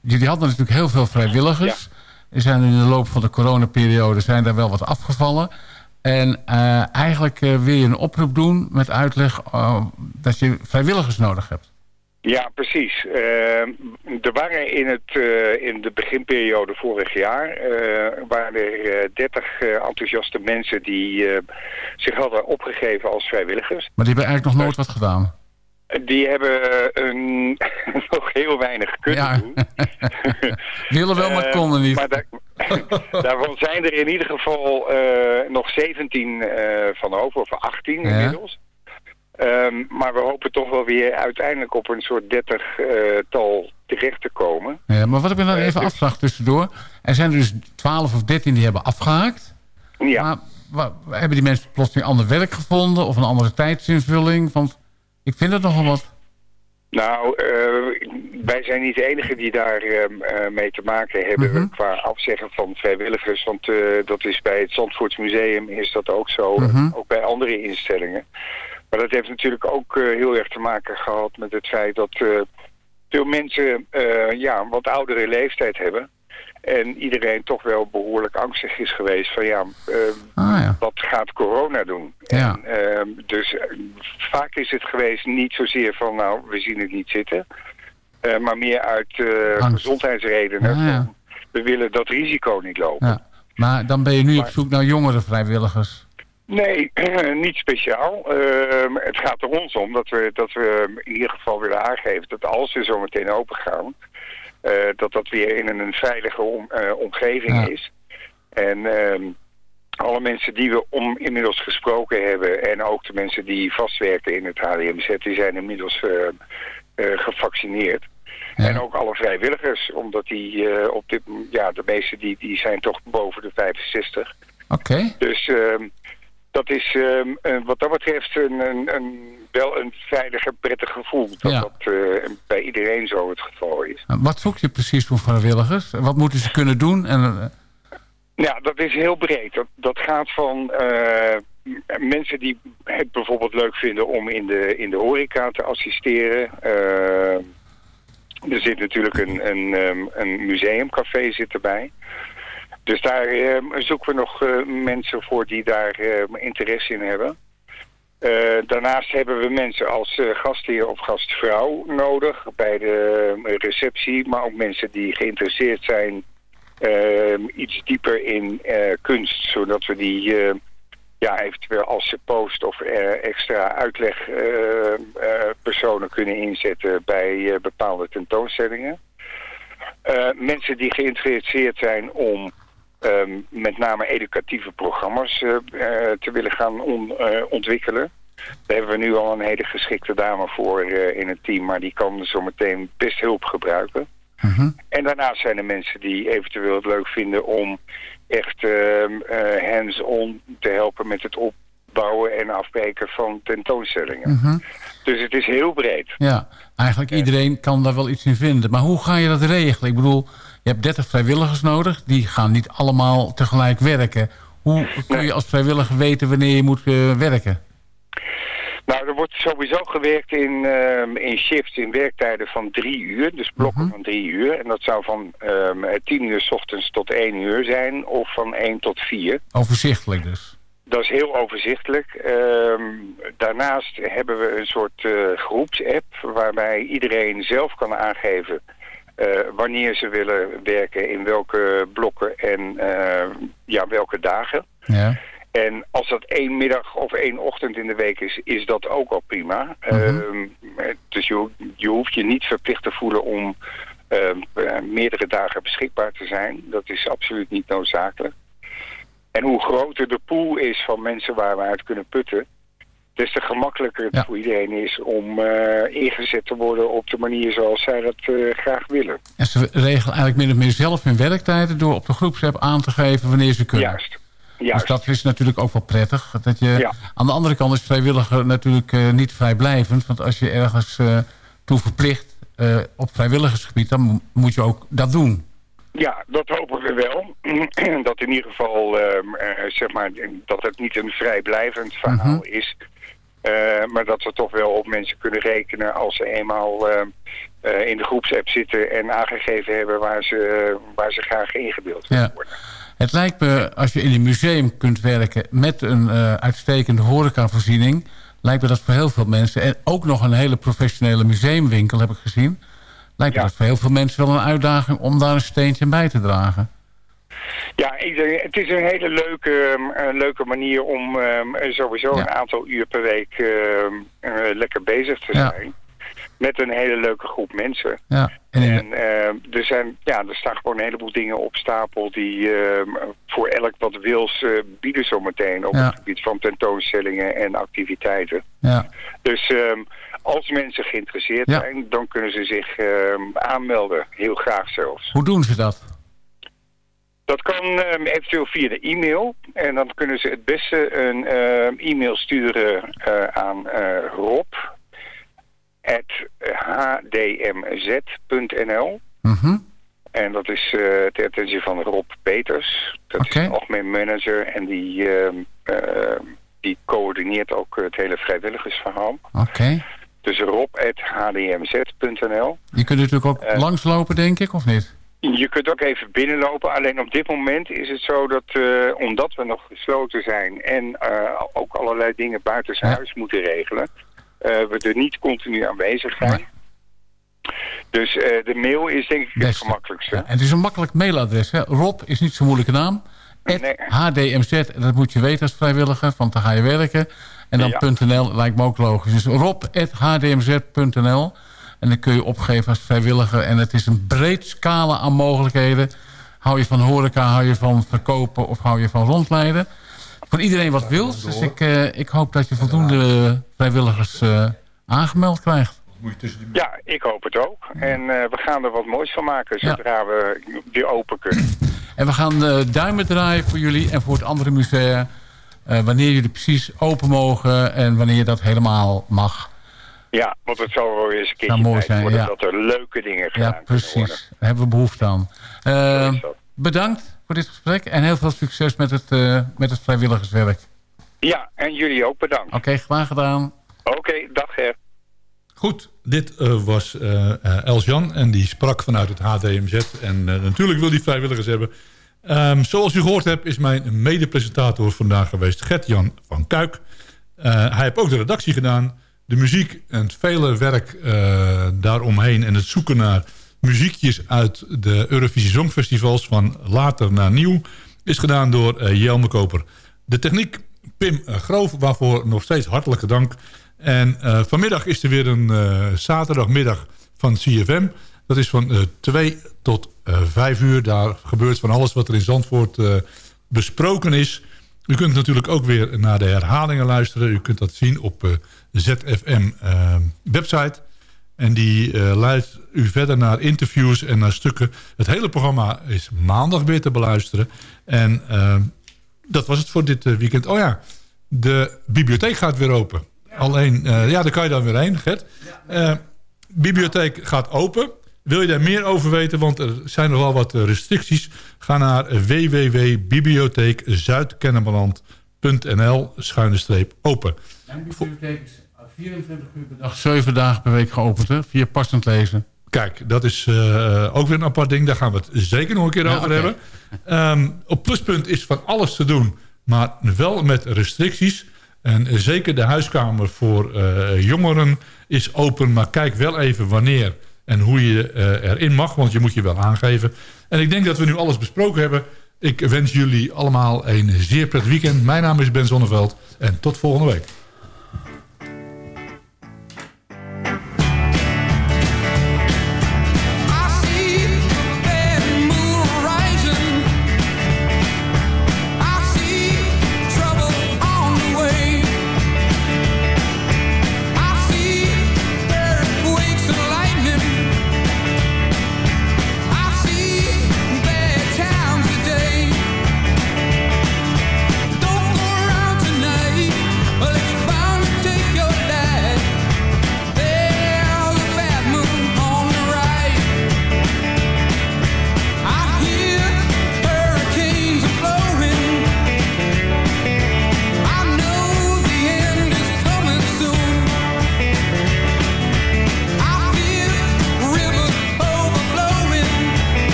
jullie hadden natuurlijk heel veel vrijwilligers. Er zijn in de loop van de coronaperiode zijn daar wel wat afgevallen. En eh, eigenlijk eh, wil je een oproep doen met uitleg eh, dat je vrijwilligers nodig hebt. Ja, precies. Er waren in, het, in de beginperiode vorig jaar... waren er eh, 30 eh, enthousiaste mensen die zich hadden opgegeven als vrijwilligers. Maar die hebben eigenlijk nog nooit wat gedaan. Die hebben een, nog heel weinig kunnen Ja. doen. Willen wel, maar Eh, konden niet. Maar daar- daarvan zijn er in ieder geval eh, nog 17 eh, van over, of 18 Ja. inmiddels. Ehm, maar we hopen toch wel weer uiteindelijk op een soort 30-tal terecht te komen. Ja, maar wat ik me dan Eh, even dus- afvraag tussendoor. Er zijn dus 12 of 13 die hebben afgehaakt. Ja. Maar hebben die mensen plotseling ander werk gevonden... of een andere tijdsinvulling? Want ik vind het nogal wat. Nou, eh, wij zijn niet de enige die daar ehm, eh, mee te maken hebben Mhm. qua afzeggen van vrijwilligers. Want eh, dat is bij het Zandvoorts Museum is dat ook zo. Mhm. Ook bij andere instellingen. Maar dat heeft natuurlijk ook eh, heel erg te maken gehad met het feit dat eh, veel mensen eh, ja, een wat oudere leeftijd hebben. En iedereen toch wel behoorlijk angstig is geweest van ja, eh, Ah, ja. wat gaat corona doen? Ja. Ehm, dus eh, vaak is het geweest niet zozeer van nou, we zien het niet zitten. eh, maar meer uit eh, gezondheidsredenen. Ja. van, we willen dat risico niet lopen. Ja. Maar dan ben je nu op zoek naar jongere vrijwilligers. Nee, niet speciaal. Ehm, het gaat er ons om dat we, dat we in ieder geval willen aangeven dat als we zo meteen open gaan, dat dat weer in een veilige om- eh, omgeving Ja. is. En ehm, alle mensen die we om, inmiddels gesproken hebben en ook de mensen die vastwerken in het HDMZ, die zijn inmiddels eh, eh, gevaccineerd. En ook alle vrijwilligers, omdat die eh, op dit ja, de meeste die, die zijn toch boven de 65. Oké. Dus ehm, dat is ehm, eh, wat dat betreft een, een, een, wel een veilig en prettig gevoel. Dat Ja. dat eh, bij iedereen zo het geval is. Wat zoek je precies voor vrijwilligers? Wat moeten ze kunnen doen? En, eh, Ja, dat is heel breed. Dat, dat gaat van eh, mensen die het bijvoorbeeld leuk vinden om in de, in de horeca te assisteren. Er zit natuurlijk een, een, ehm, een museumcafé zit erbij. Dus daar ehm, zoeken we nog eh, mensen voor die daar ehm, interesse in hebben. Eh, daarnaast hebben we mensen als eh, gastheer of gastvrouw nodig bij de eh, receptie. Maar ook mensen die geïnteresseerd zijn ehm, iets dieper in kunst. Zodat we die, ja, eventueel als post of extra uitlegpersonen kunnen inzetten bij bepaalde tentoonstellingen. Mensen die geïnteresseerd zijn om ehm, met name educatieve programma's eh, eh, te willen gaan on- eh, ontwikkelen. Daar hebben we nu al een hele geschikte dame voor in het team, maar die kan zometeen best hulp gebruiken. En daarnaast zijn er mensen die eventueel het leuk vinden om echt ehm, eh, hands-on te helpen met het opbouwen en afbreken van tentoonstellingen. Mhm. Dus het is heel breed. Ja, eigenlijk iedereen kan daar wel iets in vinden. Maar hoe ga je dat regelen? Ik bedoel, je hebt 30 vrijwilligers nodig. Die gaan niet allemaal tegelijk werken. Hoe kun je als vrijwilliger weten wanneer je moet eh, werken? Nou, er wordt sowieso gewerkt in, ehm, in shifts, in werktijden van drie uur. Dus blokken van drie uur. En dat zou van ehm, tien uur s ochtends tot één uur zijn. Of van één tot vier. Overzichtelijk dus. Dat is heel overzichtelijk. Ehm, daarnaast hebben we een soort eh, groepsapp waarbij iedereen zelf kan aangeven eh, wanneer ze willen werken, in welke blokken en eh, ja, welke dagen. Ja. En als dat één middag of één ochtend in de week is, is dat ook al prima. Ehm, dus je, je hoeft je niet verplicht te voelen om ehm, eh, meerdere dagen beschikbaar te zijn. Dat is absoluut niet noodzakelijk. En hoe groter de pool is van mensen waar we uit kunnen putten... des te gemakkelijker het voor iedereen is om eh, ingezet te worden op de manier zoals zij dat eh, graag willen. En ze regelen eigenlijk min of meer zelf hun werktijden... door op de groepsapp aan te geven wanneer ze kunnen. Juist. Dus dat is natuurlijk ook wel prettig. Dat je, Ja. Aan de andere kant is vrijwilliger natuurlijk eh, niet vrijblijvend. Want als je ergens toe verplicht op vrijwilligersgebied... dan mo- moet je ook dat doen. Ja, dat hopen we wel. dat in ieder geval, ehm, eh, zeg maar, dat het niet een vrijblijvend verhaal is. Eh, maar dat we toch wel op mensen kunnen rekenen als ze eenmaal ehm, eh, in de groepsapp zitten en aangegeven hebben waar ze, waar ze graag willen Ja. worden. Het lijkt me, als je in een museum kunt werken... met een eh, uitstekende horecavoorziening... lijkt me dat voor heel veel mensen... en ook nog een hele professionele museumwinkel heb ik gezien... lijkt me dat voor heel veel mensen wel een uitdaging... om daar een steentje bij te dragen. Ja, het is een hele leuke, ehm, een leuke manier om ehm, sowieso een aantal uur per week ehm, eh, lekker bezig te Ja. zijn. Met een hele leuke groep mensen. Ja, en er, zijn, ja, er staan gewoon een heleboel dingen op stapel die voor elk wat wils bieden zometeen op het gebied van tentoonstellingen en activiteiten. ja. Dus als mensen geïnteresseerd zijn, dan kunnen ze zich aanmelden. Heel graag zelfs. Hoe doen ze dat? Dat kan ehm, eventueel via de e-mail. En dan kunnen ze het beste een ehm, e-mail sturen eh, aan eh rob hdmz.nl Mhm. En dat is eh ter attentie van Rob Peters. Dat is een algemeen manager en die, ehm, die coördineert ook het hele vrijwilligersverhaal. Oké. Dus rob.hdmz.nl Je kunt natuurlijk ook langslopen, denk ik, of niet? Je kunt ook even binnenlopen. Alleen op dit moment is het zo dat, eh, omdat we nog gesloten zijn... en eh, ook allerlei dingen buitenshuis moeten regelen... eh, we er niet continu aanwezig zijn. Dus de mail is denk ik het gemakkelijkste. En het is een makkelijk mailadres. Hè? Rob is niet zo'n moeilijke naam. Nee. HDMZ, en dat moet je weten als vrijwilliger, want dan ga je werken. En dan. .nl lijkt me ook logisch. Dus rob.hdmz.nl En dan kun je opgeven als vrijwilliger. En het is een breed scala aan mogelijkheden. Hou je van horeca, hou je van verkopen of hou je van rondleiden. Voor iedereen wat wil. Dus ik, eh, ik hoop dat je voldoende vrijwilligers eh, aangemeld krijgt. Ja, ik hoop het ook. En eh, we gaan er wat moois van maken zodra we weer open kunnen. En we gaan eh, duimen draaien voor jullie en voor het andere musea. eh, wanneer jullie precies open mogen en wanneer dat helemaal mag. Ja, want het zal wel weer eens een keertje Zou mooi tijd zijn, worden ja. dat er leuke dingen gedaan Ja, precies. worden. Daar hebben we behoefte aan. Eh, bedankt voor dit gesprek en heel veel succes met het, eh, met het vrijwilligerswerk. Ja, en jullie ook bedankt. Oké, graag gedaan. Oké, dag hè. Goed, dit eh, was Els-Jan en die sprak vanuit het HDMZ. En eh, natuurlijk wil hij vrijwilligers hebben. Ehm, zoals u gehoord hebt is mijn mede-presentator vandaag geweest Gert-Jan van Kuik. Eh, hij heeft ook de redactie gedaan. De muziek en het vele werk eh, daaromheen en het zoeken naar muziekjes uit de Eurovisie Songfestivals van later naar nieuw is gedaan door eh, Jelme Koper. De techniek Pim Groof, waarvoor nog steeds hartelijke dank. En eh, vanmiddag is er weer een eh, zaterdagmiddag van CFM. Dat is van 2 tot 5 uur. Daar gebeurt van alles wat er in Zandvoort besproken is. U kunt natuurlijk ook weer naar de herhalingen luisteren. U kunt dat zien op ZFM website. En die leidt u verder naar interviews en naar stukken. Het hele programma is maandag weer te beluisteren. En dat was het voor dit weekend. Oh ja, de bibliotheek gaat weer open. Alleen, ja, daar kan je dan weer heen, Gert. Bibliotheek gaat open. Wil je daar meer over weten, want er zijn nogal wat restricties... ga naar www.bibliotheekzuidkennemerland.nl schuine streep open. En bibliotheek is 24 uur per dag, 7 dagen per week geopend, hè? via passend lezen. Kijk, dat is uh, ook weer een apart ding. Daar gaan we het zeker nog een keer ja, over okay. hebben. Um, op Pluspunt is van alles te doen, maar wel met restricties... En zeker de huiskamer voor uh, jongeren is open. Maar kijk wel even wanneer en hoe je uh, erin mag. Want je moet je wel aangeven. En ik denk dat we nu alles besproken hebben. Ik wens jullie allemaal een zeer prettig weekend. Mijn naam is Ben Zonneveld. En tot volgende week.